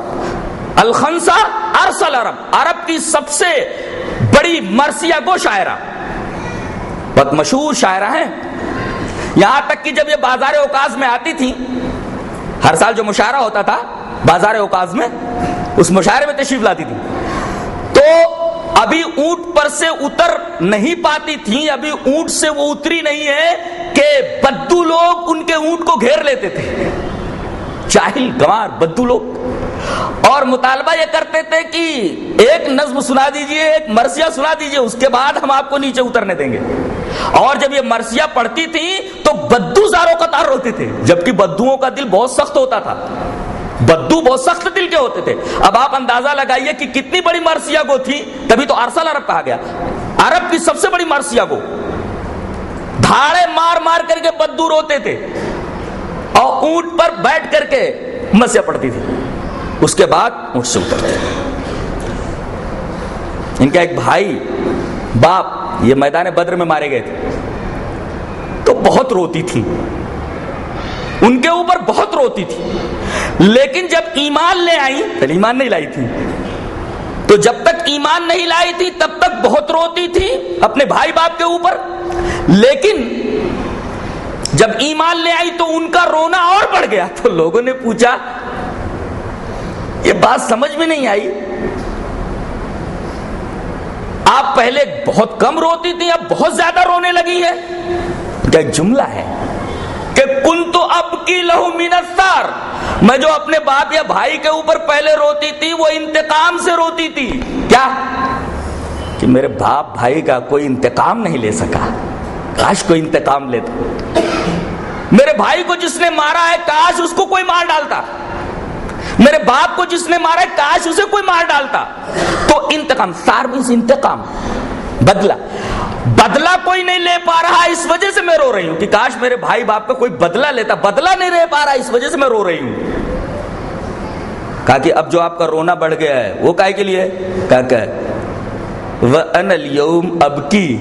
الخنسا ارسل عرب۔ عرب کی سب سے بڑی مرثیہ گو شاعرہ۔ بہت مشہور شاعرہ ہیں۔ یہاں تک کہ جب یہ بازار اوکاز میں آتی تھی ہر سال جو مشاعرہ ہوتا تھا، بازار اوکاز میں، اس مشاعرے میں تشریف لاتی تھی تو ابھی اونٹ پر سے اتر نہیں پاتی تھی ابھی اونٹ سے وہ اتری نہیں ہے کہ بدو لوگ ان کے اونٹ کو گھیر لیتے تھے۔ چاہل گوار، بدو لوگ۔ اور مطالبہ یہ کرتے تھے کہ ایک نظم سنا دیجیے، ایک مرثیہ سنا دیجیے، اس کے بعد ہم آپ کو نیچے اترنے دیں گے۔ اور جب یہ مرثیہ پڑھتی تھی تو بدو زاروں قطار روتے تھے، جبکہ بدوؤں کا دل بہت سخت ہوتا تھا۔ بدو بہت سخت دل کے ہوتے تھے۔ اب آپ اندازہ لگائیے کہ کتنی بڑی مرثیہ گو تھی، تبھی تو ارسل عرب کہا گیا۔ عرب کی سب سے بڑی مرثیہ گو۔ دھاڑے مار مار کر کے بدو روتے تھے۔ اور اونٹ پر بیٹھ کر کے مرثیہ پڑتی تھی۔ اس کے بعد اونٹ سے اترتے۔ ان کا ایک بھائی، باپ یہ میدان بدر میں مارے گئے تھے۔ تو بہت روتی تھی۔ ان کے اوپر بہت روتی تھی۔ لیکن جب ایمان لے آئی پہلے ایمان نہیں لائی تھی۔ تو جب تک ایمان نہیں لائی تھی، تب تک بہت روتی تھی اپنے بھائی باپ کے اوپر۔ لیکن جب ایمان لے آئی تو ان کا رونا اور بڑھ گیا۔ تو لوگوں نے پوچھا، یہ بات سمجھ میں نہیں آئی۔ آپ پہلے بہت کم روتی تھی اب بہت زیادہ رونے لگی ہے کیا جملہ ہے کہ کن تو اب کی لہو مینستار میں جو اپنے باپ یا بھائی کے اوپر پہلے روتی تھی، وہ انتقام سے روتی تھی۔ کیا؟ کہ میرے باپ بھائی کا کوئی انتقام نہیں لے سکا۔ کاش کوئی انتقام لیتا۔ میرے بھائی کو جس نے مارا ہے، کاش اس کو کوئی مار ڈالتا۔ میرے باپ کو جس نے مارا ہے، کاش اسے کوئی مار ڈالتا۔ تو انتقام سار مینس انتقام۔ بدلا بدلا کوئی نہیں لے پا رہا، اس وجہ سے میں رو رہی ہوں کہ کاش میرے بھائی باپ کا کوئی بدلا لیتا۔ بدلا نہیں لے پا رہا، اس وجہ سے میں رو رہی ہوں۔ کہا کہ اب جو آپ کا رونا بڑھ گیا ہے، وہ کائے کے لیے؟ کہا کہ وَأَنَا الْيَوْمْ أَبْكِي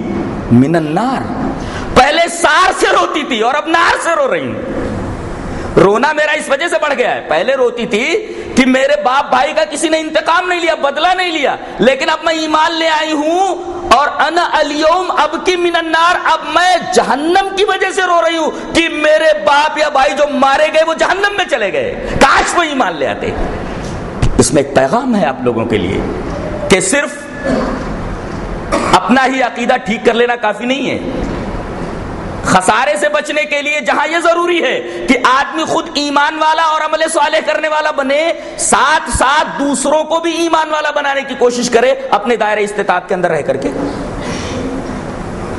مِنَ النَّارِ۔ پہلے سار سے روتی تھی اور اب نار سے رو رہی ہوں۔ رونا میرا اس وجہ سے بڑھ گیا ہے۔ پہلے روتی تھی کہ میرے باپ بھائی کا کسی نے انتقام نہیں لیا، بدلہ نہیں لیا۔ لیکن اب میں ایمان لے آئی ہوں اور انا الیوم اب کی من النار۔ اب میں جہنم کی وجہ سے رو رہی ہوں کہ میرے باپ یا بھائی جو مارے گئے وہ جہنم میں چلے گئے۔ کاش وہ ایمان لے آتے۔ اس میں ایک پیغام ہے آپ لوگوں کے لیے کہ صرف اپنا ہی عقیدہ ٹھیک کر لینا کافی نہیں ہے۔ خسارے سے بچنے کے لیے جہاں یہ ضروری ہے کہ آدمی خود ایمان والا اور عمل صالح کرنے والا بنے، ساتھ ساتھ دوسروں کو بھی ایمان والا بنانے کی کوشش کرے اپنے دائرے استطاعت کے اندر رہ کر کے۔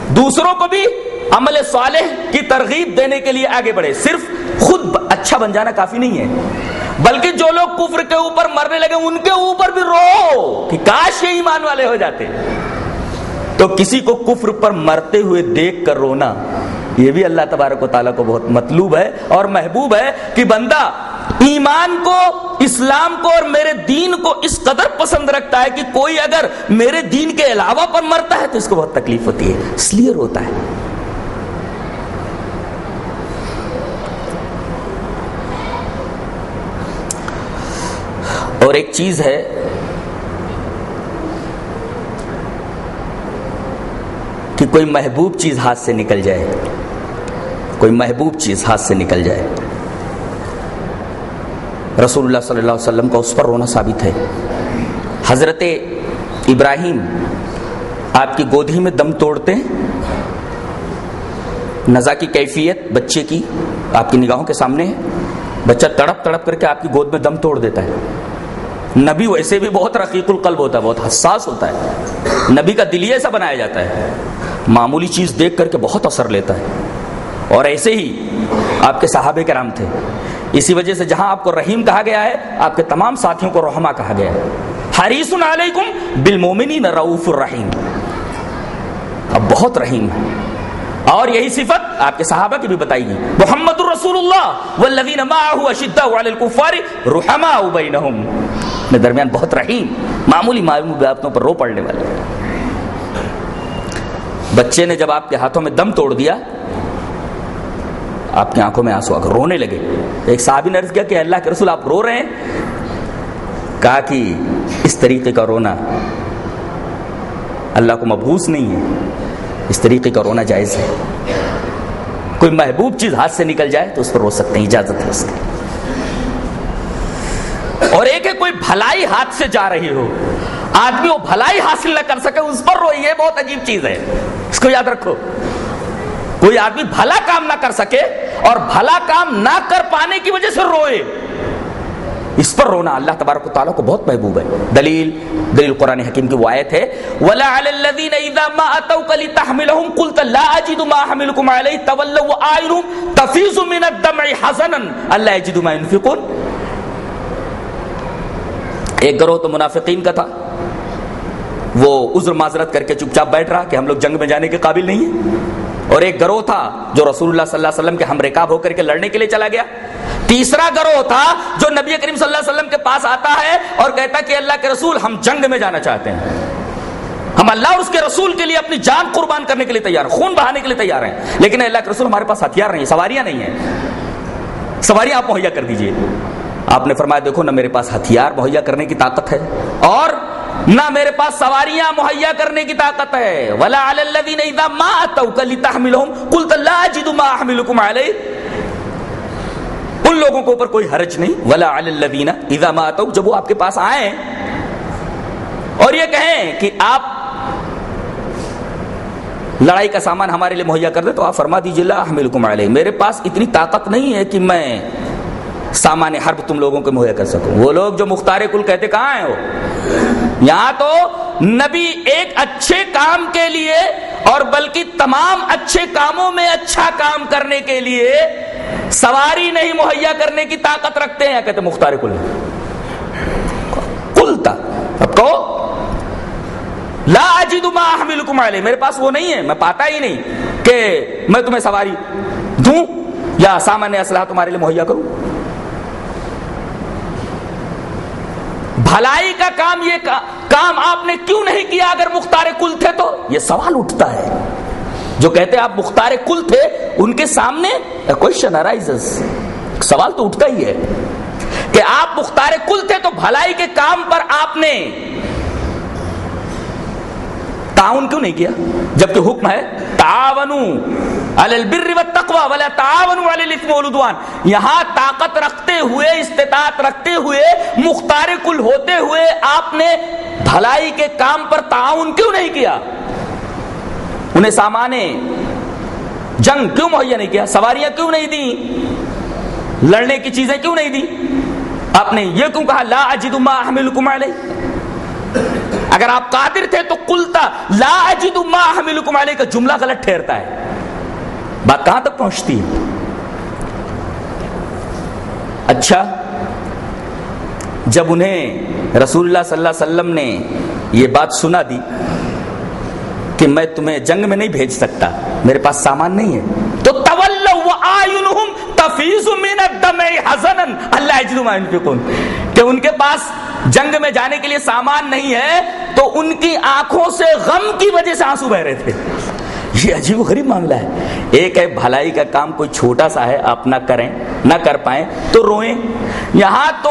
دوسروں کو بھی عمل صالح کی ترغیب دینے کے لیے آگے بڑھے۔ صرف خود اچھا بن جانا کافی نہیں ہے۔ بلکہ جو لوگ کفر کے اوپر مرنے لگے، ان کے اوپر بھی رو کہ کاش یہ ایمان والے ہو جاتے۔ تو کسی کو کفر پر مرتے ہوئے دیکھ کر رونا یہ بھی اللہ تبارک و تعالیٰ کو بہت مطلوب ہے اور محبوب ہے کہ بندہ ایمان کو، اسلام کو اور میرے دین کو اس قدر پسند رکھتا ہے کہ کوئی اگر میرے دین کے علاوہ پر مرتا ہے تو اس کو بہت تکلیف ہوتی ہے۔ اس لیے روتا ہے۔ اور ایک چیز ہے، کہ کوئی محبوب چیز ہاتھ سے نکل جائے۔ کوئی محبوب چیز ہاتھ سے نکل جائے۔ رسول اللہ صلی اللہ علیہ وسلم کا اس پر رونا ثابت ہے۔ حضرت ابراہیم آپ کی گودھی میں دم توڑتے نزا کی کیفیت بچے کی آپ کی نگاہوں کے سامنے ہے۔ بچہ تڑپ تڑپ کر کے آپ کی گود میں دم توڑ دیتا ہے۔ نبی ویسے بھی بہت رقیق القلب ہوتا ہے، بہت حساس ہوتا ہے۔ نبی کا دل ایسا بنایا جاتا ہے۔ معمولی چیز دیکھ کر کے بہت اثر لیتا ہے۔ اور ایسے ہی آپ کے صحابہ کرام تھے۔ اسی وجہ سے جہاں آپ کو رحیم کہا گیا ہے، آپ کے تمام ساتھیوں کو رحما کہا گیا ہے۔ حریص علیکم بالمومنین رعوف الرحیم۔ اب بہت رحیم ہے اور یہی صفت آپ کے صحابہ کی بھی بتائی گئی محمد الرسول اللہ والذین معه اشداء علی الکفار رحماء بینہم۔ میں درمیان بہت رحیم، معمولی معمولی باتوں پر رو پڑنے والے۔ بچے نے جب آپ کے ہاتھوں میں دم توڑ دیا آپ کی آنکھوں میں آنسو آ کر رونے لگے۔ ایک صحابی نے عرض کیا کہ اللہ کے رسول آپ رو رہے ہیں؟ کہا کہ اس طریقے کا رونا اللہ کو مبوس نہیں ہے۔ اس طریقے کا رونا جائز ہے۔ کوئی محبوب چیز ہاتھ سے نکل جائے تو اس پر رو سکتے ہیں، اجازت ہے اس کی۔ اور ایک ہے کوئی بھلائی ہاتھ سے جا رہی ہو۔ آدمی وہ بھلائی حاصل نہ کر سکے، اس پر روئی بہت عجیب چیز ہے۔ اس کو یاد رکھو۔ کوئی آدمی بھلا کام نہ کر سکے اور بھلا کام نہ کر پانے کی وجہ سے روئے۔ اس پر رونا اللہ تبارک و تعالیٰ کو بہت محبوب ہے۔ دلیل دلیل قرآن حکیم کی وہ آیت ہے، وَلَا عَلَى الَّذِينَ إِذَا مَا أَتَوْكَ لِتَحْمِلَهُمْ قُلْتَ لَا أَجِدُ مَا أَحْمِلُكُمْ عَلَيْهِ تَوَلَّوْا وَآعِنُهُمْ تَفِيضُ مِنَ الدَّمْعِ حَزَنًا أَلَّا يَجِدُوا مَا يُنْفِقُونَ ایک گروہ تو منافقین کا تھا۔ وہ عذر معذرت کر کے چپ چاپ بیٹھ رہا کہ ہم لوگ جنگ میں جانے کے قابل نہیں ہیں۔ اور ایک گروہ تھا جو رسول اللہ صلی اللہ علیہ وسلم کے ہم رکاب ہو کر کے لڑنے کے لیے چلا گیا۔ تیسرا گروہ تھا جو نبی کریم صلی اللہ علیہ وسلم کے پاس آتا ہے اور کہتا کہ اللہ کے رسول ہم جنگ میں جانا چاہتے ہیں۔ ہم اللہ اور اس کے رسول کے لیے اپنی جان قربان کرنے کے لیے تیار ہیں، خون بہانے کے لیے تیار ہیں۔ لیکن اللہ کے رسول ہمارے پاس ہتھیار نہیں، سواریاں نہیں ہیں۔ سواریاں آپ مہیا کر دیجیے۔ آپ نے فرمایا، دیکھو نہ میرے پاس ہتھیار مہیا کرنے کی طاقت ہے۔ اور نہ میرے پاس سواریاں مہیا کرنے کی طاقت ہے۔ ولا علی الذین اذا ما اتوک لتحملهم قلت لا اجد ما احملكم علیہ ان لوگوں کے اوپر کوئی حرج نہیں۔ ولا علی الذین اذا ما اتوک جب وہ آپ کے پاس آئیں۔ اور یہ کہیں کہ آپ لڑائی کا سامان ہمارے لیے مہیا کر دے تو آپ فرما دیجیے لا احملکم علیہ میرے پاس اتنی طاقت نہیں ہے کہ میں سامان حرب تم لوگوں کو مہیا کر سکوں وہ لوگ جو مختار کل کہتے کہاں ہیں وہ؟ یہاں تو نبی ایک اچھے کام کے لیے اور بلکہ تمام اچھے کاموں میں اچھا کام کرنے کے لیے سواری نہیں مہیا کرنے کی طاقت رکھتے ہیں، کہتے مختار کل۔ کلتا اب کو لا اجد ما احملکم علیہ۔ میرے پاس وہ نہیں ہے، میں پاتا ہی نہیں کہ میں تمہیں سواری دوں یا سامان اسلحہ تمہارے لیے مہیا کروں۔ بھلائی کا کام یہ کام آپ نے کیوں نہیں کیا اگر مختار کل تھے تو؟ یہ سوال اٹھتا ہے۔ جو کہتے آپ مختار کل تھے، ان کے سامنے کوشچن ارائزز سوال تو اٹھتا ہی ہے کہ آپ مختار کل تھے تو بھلائی کے کام پر آپ نے تعاون کیوں نہیں کیا؟ جبکہ حکم ہے تعاونو البر والتقوى ولا تعاونوا علی الاثم والعدوان. یہاں طاقت رکھتے ہوئے، استطاعت رکھتے ہوئے، مختار کل ہوتے ہوئے آپ نے بھلائی کے کام پر تعاون کیوں نہیں کیا؟ انہیں سامان جنگ کیوں مہیا نہیں کیا؟ سواریاں کیوں نہیں دی لڑنے کی چیزیں کیوں نہیں دی آپ نے یہ کیوں کہا؟ لا اجد ما احملکم علیہ اگر آپ قادر تھے تو قلتا لا اجد ما احملکم علیہ کا جملہ غلط ٹھہرتا ہے۔ بات کہاں تک پہنچتی ہے؟ اچھا جب انہیں رسول اللہ صلی اللہ علیہ وسلم نے یہ بات سنا دی کہ میں تمہیں جنگ میں نہیں بھیج سکتا، میرے پاس سامان نہیں ہے، تو اللہ کہ ان کے پاس جنگ میں جانے کے لیے سامان نہیں ہے تو ان کی آنکھوں سے غم کی وجہ سے آنسو بہ رہے تھے۔ یہ عجیب و غریب معاملہ ہے۔ ایک ہے، بھلائی کا کام کوئی چھوٹا سا ہے، آپ نہ کریں، نہ کر پائیں، تو روئیں۔ یہاں تو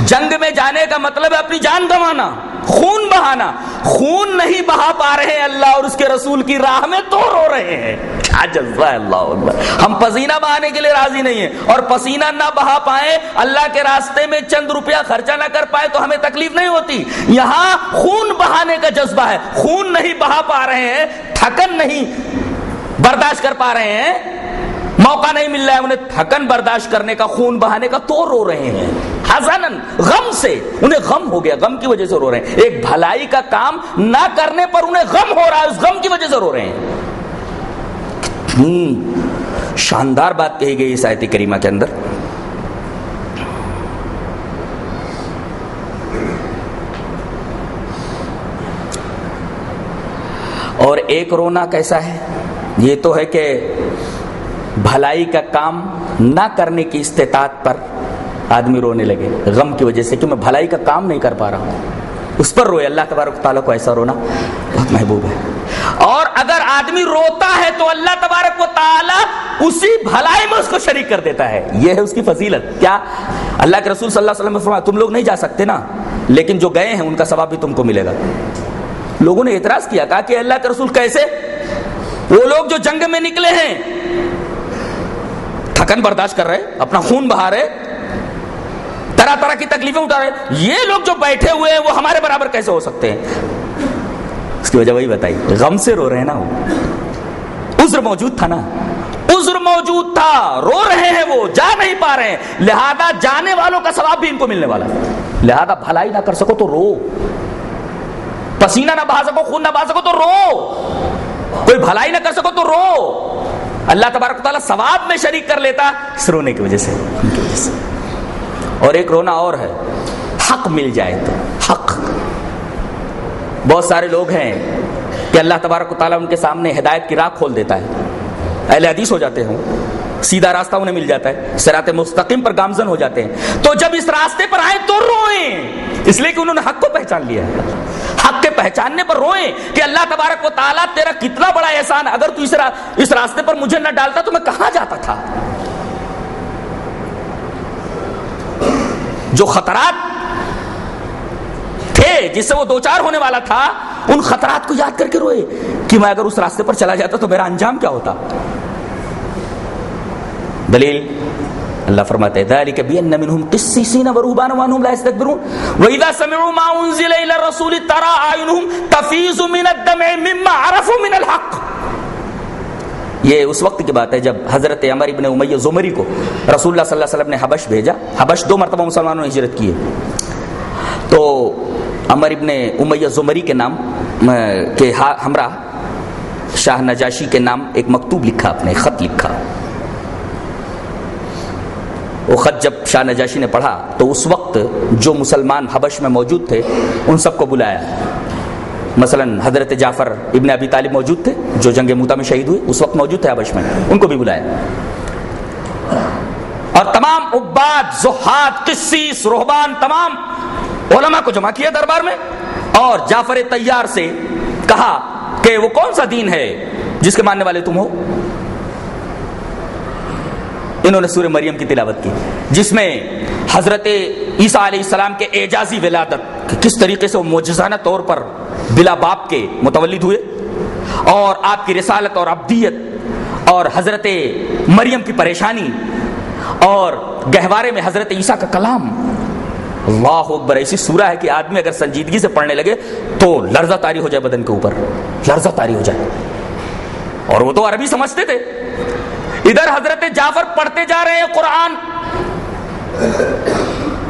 جنگ میں جانے کا مطلب ہے اپنی جان گنوانا۔ خون بہانا۔ خون نہیں بہا پا رہے اللہ اور اس کے رسول کی راہ میں تو رو رہے ہیں۔ کیا جذبہ ہے اللہ ہم پسینہ بہانے کے لیے راضی نہیں ہیں۔ اور پسینہ نہ بہا پائے، اللہ کے راستے میں چند روپیہ خرچہ نہ کر پائے تو ہمیں تکلیف نہیں ہوتی۔ یہاں خون بہانے کا جذبہ ہے۔ خون نہیں بہا پا رہے ہیں، تھکن نہیں برداشت کر پا رہے ہیں۔ موقع نہیں مل رہا ہے، انہیں تھکن برداشت کرنے کا، خون بہانے کا، تو رو رہے ہیں۔ حزنن غم سے انہیں غم ہو گیا، غم کی وجہ سے رو رہے ہیں۔ ایک بھلائی کا کام نہ کرنے پر انہیں غم ہو رہا ہے، اس غم کی وجہ سے رو رہے ہیں۔ کتنی شاندار بات کہی گئی اس آیت کریمہ کے اندر۔ اور ایک رونا کیسا ہے؟ یہ تو ہے کہ بھلائی کا کام نہ کرنے کی استطاعت پر آدمی رونے لگے۔ غم کی وجہ سے کہ میں بھلائی کا کام نہیں کر پا رہا ہوں۔ اس پر روئے۔ اللہ تبارک تعالیٰ کو ایسا رونا بہت محبوب ہے۔ اور اگر آدمی روتا ہے تو اللہ تبارک و تعالیٰ اسی بھلائی میں اس کو شریک کر دیتا ہے۔ یہ ہے اس کی فضیلت۔ کیا اللہ کے رسول صلی اللہ علیہ وسلم نے فرمایا، تم لوگ نہیں جا سکتے نا؟ لیکن جو گئے ہیں، ان کا ثواب بھی تم کو ملے گا۔ لوگوں نے اعتراض کیا، کہا کہ اللہ کے رسول کیسے؟ وہ لوگ جو جنگ میں نکلے ہیں تھکن برداشت کر رہے اپنا خون بہا رہے طرح طرح کی تکلیفیں اٹھا رہے یہ لوگ جو بیٹھے ہوئے ہیں، وہ ہمارے برابر کیسے ہو سکتے ہیں؟ اس کی وجہ وہی بتائی۔ غم سے رو رہے ہیں نا وہ۔ عذر موجود تھا نا۔ عذر موجود تھا۔ رو رہے ہیں وہ، جا نہیں پا رہے ہیں۔ لہذا جانے والوں کا ثواب بھی ان کو ملنے والا لہذا بھلائی نہ کر سکو تو رو۔ پسینہ نہ بہا سکو، خون نہ بہا سکو تو رو۔ کوئی بھلائی نہ کر سکو تو رو۔ اللہ تبارک تعالیٰ ثواب میں شریک کر لیتا اس رونے کی وجہ سے، ان کی وجہ سے۔ اور ایک رونا اور ہے، حق مل جائے تو، حق۔ بہت سارے لوگ ہیں کہ اللہ تبارک و تعالیٰ ان کے سامنے ہدایت کی راہ کھول دیتا ہے۔ اہل حدیث ہو جاتے ہیں سیدھا راستہ انہیں مل جاتا ہے سرات مستقیم پر گامزن ہو جاتے ہیں۔ تو جب اس راستے پر آئے تو روئیں، اس لیے کہ انہوں نے حق کو پہچان لیا ہے۔ کے پہچاننے پر روئیں کہ اللہ تبارک و تعالیٰ تیرا کتنا بڑا احسان اگر تو اس راستے پر مجھے نہ ڈالتا تو میں کہاں جاتا تھا؟ جو خطرات تھے، جس سے وہ دو چار ہونے والا تھا، ان خطرات کو یاد کر کے روئے کہ میں اگر اس راستے پر چلا جاتا تو میرا انجام کیا ہوتا؟ دلیل اللہ فرماتے ہیں ذالک بین منهم قسیسین و رهبان وانهم لا يستكبرون. واذا سمعوا ما انزل الى الرسول ترى اعينهم تفيض من الدمع مما عرفوا من الحق. یہ اس وقت کی بات ہے جب حضرت عمر ابن امیہ زمری کو رسول اللہ صلی اللہ علیہ وسلم نے حبش بھیجا. حبش دو مرتبہ مسلمانوں نے ہجرت کی ہے. تو عمر ابن امیہ زمری کے نام کے ہمراہ شاہ نجاشی کے نام ایک مکتوب لکھا اپنے، خط لکھا. وہ خط جب شاہ نجاشی نے پڑھا تو اس وقت جو مسلمان حبش میں موجود تھے، ان سب کو بلایا۔ مثلا حضرت جعفر ابن ابی طالب موجود تھے، جو جنگ موتا میں شہید ہوئے، اس وقت موجود تھے حبش میں، ان کو بھی بلایا۔ اور تمام عباد، زہاد، قسیس روحبان تمام علماء کو جمع کیا دربار میں۔ اور جعفر تیار سے کہا کہ وہ کون سا دین ہے جس کے ماننے والے تم ہو؟ انہوں نے سورہ مریم کی تلاوت کی، جس میں حضرت عیسیٰ علیہ السلام کے اعجازی ولادت کس طریقے سے وہ موجزانہ طور پر بلا باپ کے متولد ہوئے اور آپ کی رسالت اور ابدیت اور حضرت مریم کی پریشانی اور گہوارے میں حضرت عیسیٰ کا کلام۔ اللہ اکبر، ایسی سورہ ہے کہ آدمی اگر سنجیدگی سے پڑھنے لگے تو لرزہ تاری ہو جائے بدن کے اوپر، لرزہ تاری ہو جائے۔ اور وہ تو عربی سمجھتے تھے۔ ادھر حضرت جعفر پڑھتے جا رہے ہیں قرآن۔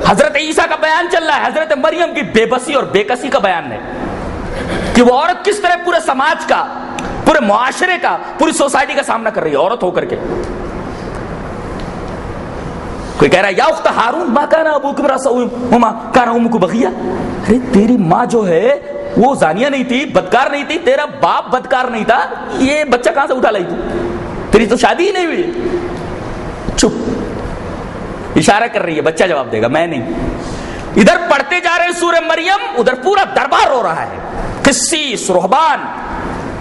حضرت عیسیٰ کا بیان چل رہا ہے، حضرت مریم کی بے بسی اور بے کسی کا بیان ہے۔ کہ وہ عورت کس طرح پورے سماج کا، پورے معاشرے کا، پوری سوسائٹی کا سامنا کر رہی ہے، عورت ہو کر کے۔ کوئی کہہ رہا ہے، یا اخت ہارون ماں کہنا ابو کمرا ماں کہنا ام کو بغیا ارے تیری ماں جو ہے، وہ زانیہ نہیں تھی، بدکار نہیں تھی، تیرا باپ بدکار نہیں تھا، یہ بچہ کہاں سے اٹھا لائی تو؟ تیری تو شادی ہی نہیں ہوئی۔ چپ۔ اشارہ کر رہی ہے، بچہ جواب دے گا، میں نہیں۔ ادھر پڑھتے جا رہے سورہ مریم، ادھر پورا دربار رو رہا ہے۔ کسی سرحبان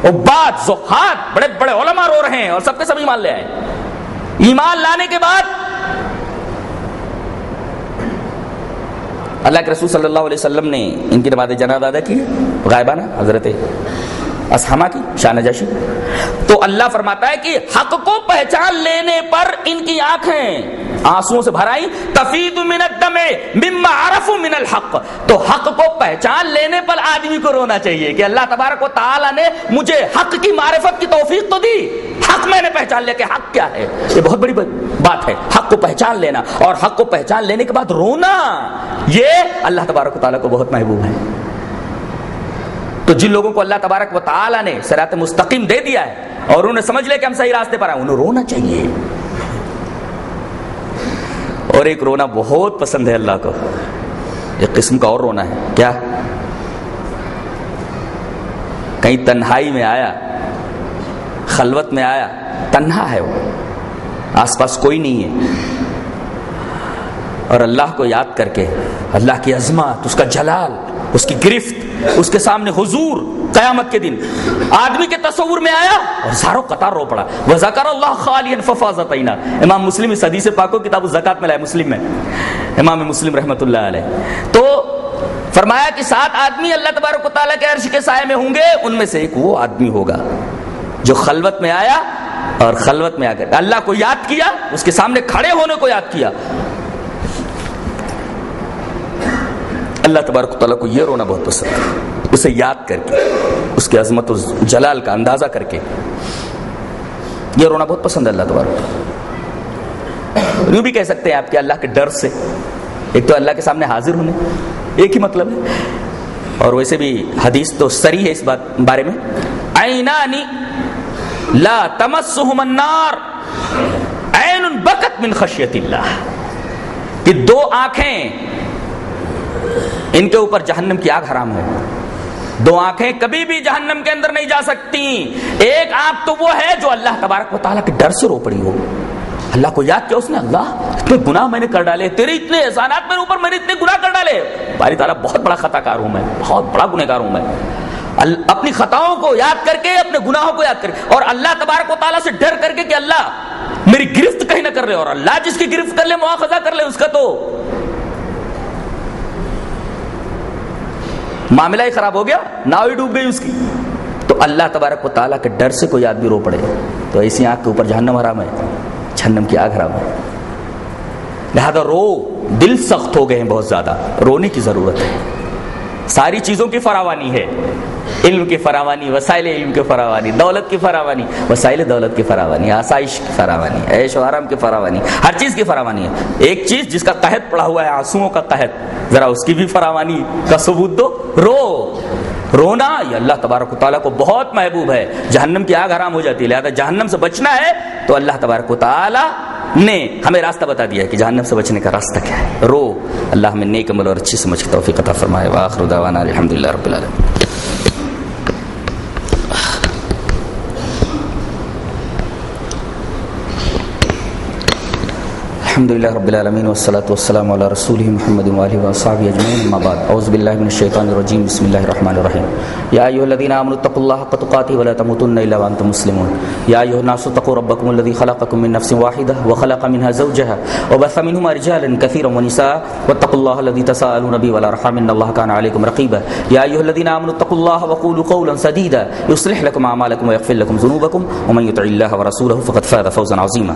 عباد زخات بڑے بڑے علماء رو رہے ہیں اور سب کے سب ایمان لے آئے۔ ایمان لانے کے بعد اللہ کے رسول صلی اللہ علیہ وسلم نے ان کی نماز جناب ادا کی غائبانہ، حضرت اسحما کی شاہ نجاشی۔ تو اللہ فرماتا ہے کہ حق کو پہچان لینے پر ان کی آنکھیں آنسو سے بھرائی تفید من الدم مما عرف من الحق۔ تو حق کو پہچان لینے پر آدمی کو رونا چاہیے کہ اللہ تبارک و تعالی نے مجھے حق کی معرفت کی توفیق تو دی۔ حق میں نے پہچان لیا کہ حق کیا ہے۔ یہ بہت بڑی بات ہے۔ حق کو پہچان لینا اور حق کو پہچان لینے کے بعد رونا، یہ اللہ تبارک و تعالیٰ کو بہت محبوب ہے۔ تو جن لوگوں کو اللہ تبارک و تعالیٰ نے سرات مستقیم دے دیا ہے اور انہیں سمجھ لے کہ ہم صحیح راستے پر آئے انہیں رونا چاہیے۔ اور ایک رونا بہت پسند ہے اللہ کو۔ ایک قسم کا اور رونا ہے۔ کیا؟ کہیں تنہائی میں آیا، خلوت میں آیا، تنہا ہے وہ۔ آس پاس کوئی نہیں ہے۔ اور اللہ کو یاد کر کے، اللہ کی عظمت، اس کا جلال اس کی گرفت، اس کے سامنے حضور، قیامت کے دن۔ آدمی کے تصور میں آیا اور زارو قطار رو پڑا۔ وہ زکر اللہ خالی ففازتینا امام مسلم اس حدیث پاکو کتاب الزکات میں لائے، مسلم میں۔ امام مسلم رحمت اللہ علیہ۔ تو فرمایا کہ سات آدمی اللہ تبارک و تعالیٰ کے عرش کے سائے میں ہوں گے، ان میں سے ایک وہ آدمی ہوگا جو خلوت میں آیا اور خلوت میں آ کر اللہ کو یاد کیا، اس کے سامنے کھڑے ہونے کو یاد کیا۔ اللہ تبارک و تعالیٰ کو یہ رونا بہت پسند ہے۔ اسے یاد کر کے، اس کی عظمت و جلال کا اندازہ کر کے یہ رونا بہت پسند ہے اللہ تبارک یوں بھی کہہ سکتے ہیں آپ کے اللہ کے ڈر سے، ایک تو اللہ کے سامنے حاضر ہونے، ایک ہی مطلب ہے۔ اور ویسے بھی حدیث تو سری ہے اس بات بارے میں۔ عینانی لا تمسہم النار، عین بکت من خشیت اللہ۔ کہ دو آنکھیں ان کے اوپر جہنم کی آگ حرام ہے۔ دو آنکھیں کبھی بھی جہنم کے اندر نہیں جا سکتی۔ ایک آنکھ تو وہ ہے جو اللہ تبارک و تعالیٰ کے ڈر سے رو پڑی ہو۔ اللہ کو یاد کیا اس نے؟ اللہ، اتنے گناہ میں نے کر ڈالے، تیرے اتنے احسانات میرے اوپر میں نے اتنے گناہ کر ڈالے۔ باری تعالیٰ، بہت بڑا خطا کار ہوں میں، بہت بڑا گنہ کار ہوں میں اپنی خطاؤں کو یاد کر کے، اپنے گناہوں کو یاد کر کے۔ اور اللہ تبارک و تعالیٰ سے ڈر کر کے کہ اللہ، میری گرفت کہیں نہ کر لے اور اللہ جس کی گرفت کر لے مواخذہ کر لے اس کا تو۔ معاملہ ہی خراب ہو گیا، ناؤ ہی ڈوب گئی اس کی۔ تو اللہ تبارک و تعالیٰ کے ڈر سے کوئی آدمی رو پڑے۔ تو ایسی آنکھ کے اوپر جہنم حرام ہے، جہنم کی آگ حرام ہے۔ لہذا رو، دل سخت ہو گئے ہیں بہت زیادہ۔ رونے کی ضرورت ہے۔ ساری چیزوں کی فراوانی ہے۔ علم کی فراوانی، وسائل علم کی فراوانی، دولت کی فراوانی، وسائل دولت کی فراوانی، آسائش کی فراوانی، عیش و آرام کی فراوانی، ہر چیز کی فراوانی ہے۔ ایک چیز جس کا قحط پڑا ہوا ہے، آنسوؤں کا قحط، ذرا اس کی بھی فراوانی کا ثبوت دو۔ رو۔ رونا، یہ اللہ تبارک و تعالیٰ کو بہت محبوب ہے۔ جہنم کی آگ حرام ہو جاتی ہے، لہٰذا جہنم سے بچنا ہے تو اللہ تبارک و تعالیٰ نے ہمیں راستہ بتا دیا کہ جہنم سے بچنے کا راستہ کیا ہے۔ رو، اللہ ہمیں نیک عمل اور اچھی سمجھ کے توفیق عطا فرمائے۔ واخر دعوانا الحمدللہ رب العالمین۔ الحمد لله رب العالمين والصلاه والسلام على رسوله محمد واله وصحبه اجمعين اما بعد اعوذ بالله من الشيطان الرجيم بسم الله الرحمن الرحيم يا ايها الذين امنوا اتقوا الله حق تقاته ولا تموتن الا وأنتم مسلمون يا ايها الناس اتقوا ربكم الذي خلقكم من نفس واحدة وخلق منها زوجها وبث منهما رجالا كثيرا ونساء واتقوا الله الذي تساءلون به والارحام ان الله كان عليكم رقيبا يا ايها الذين امنوا اتقوا الله وقولوا قولا سديدا يصلح لكم اعمالكم ويغفر لكم ذنوبكم ومن يطع الله ورسوله فقد فاز فوزا عظيما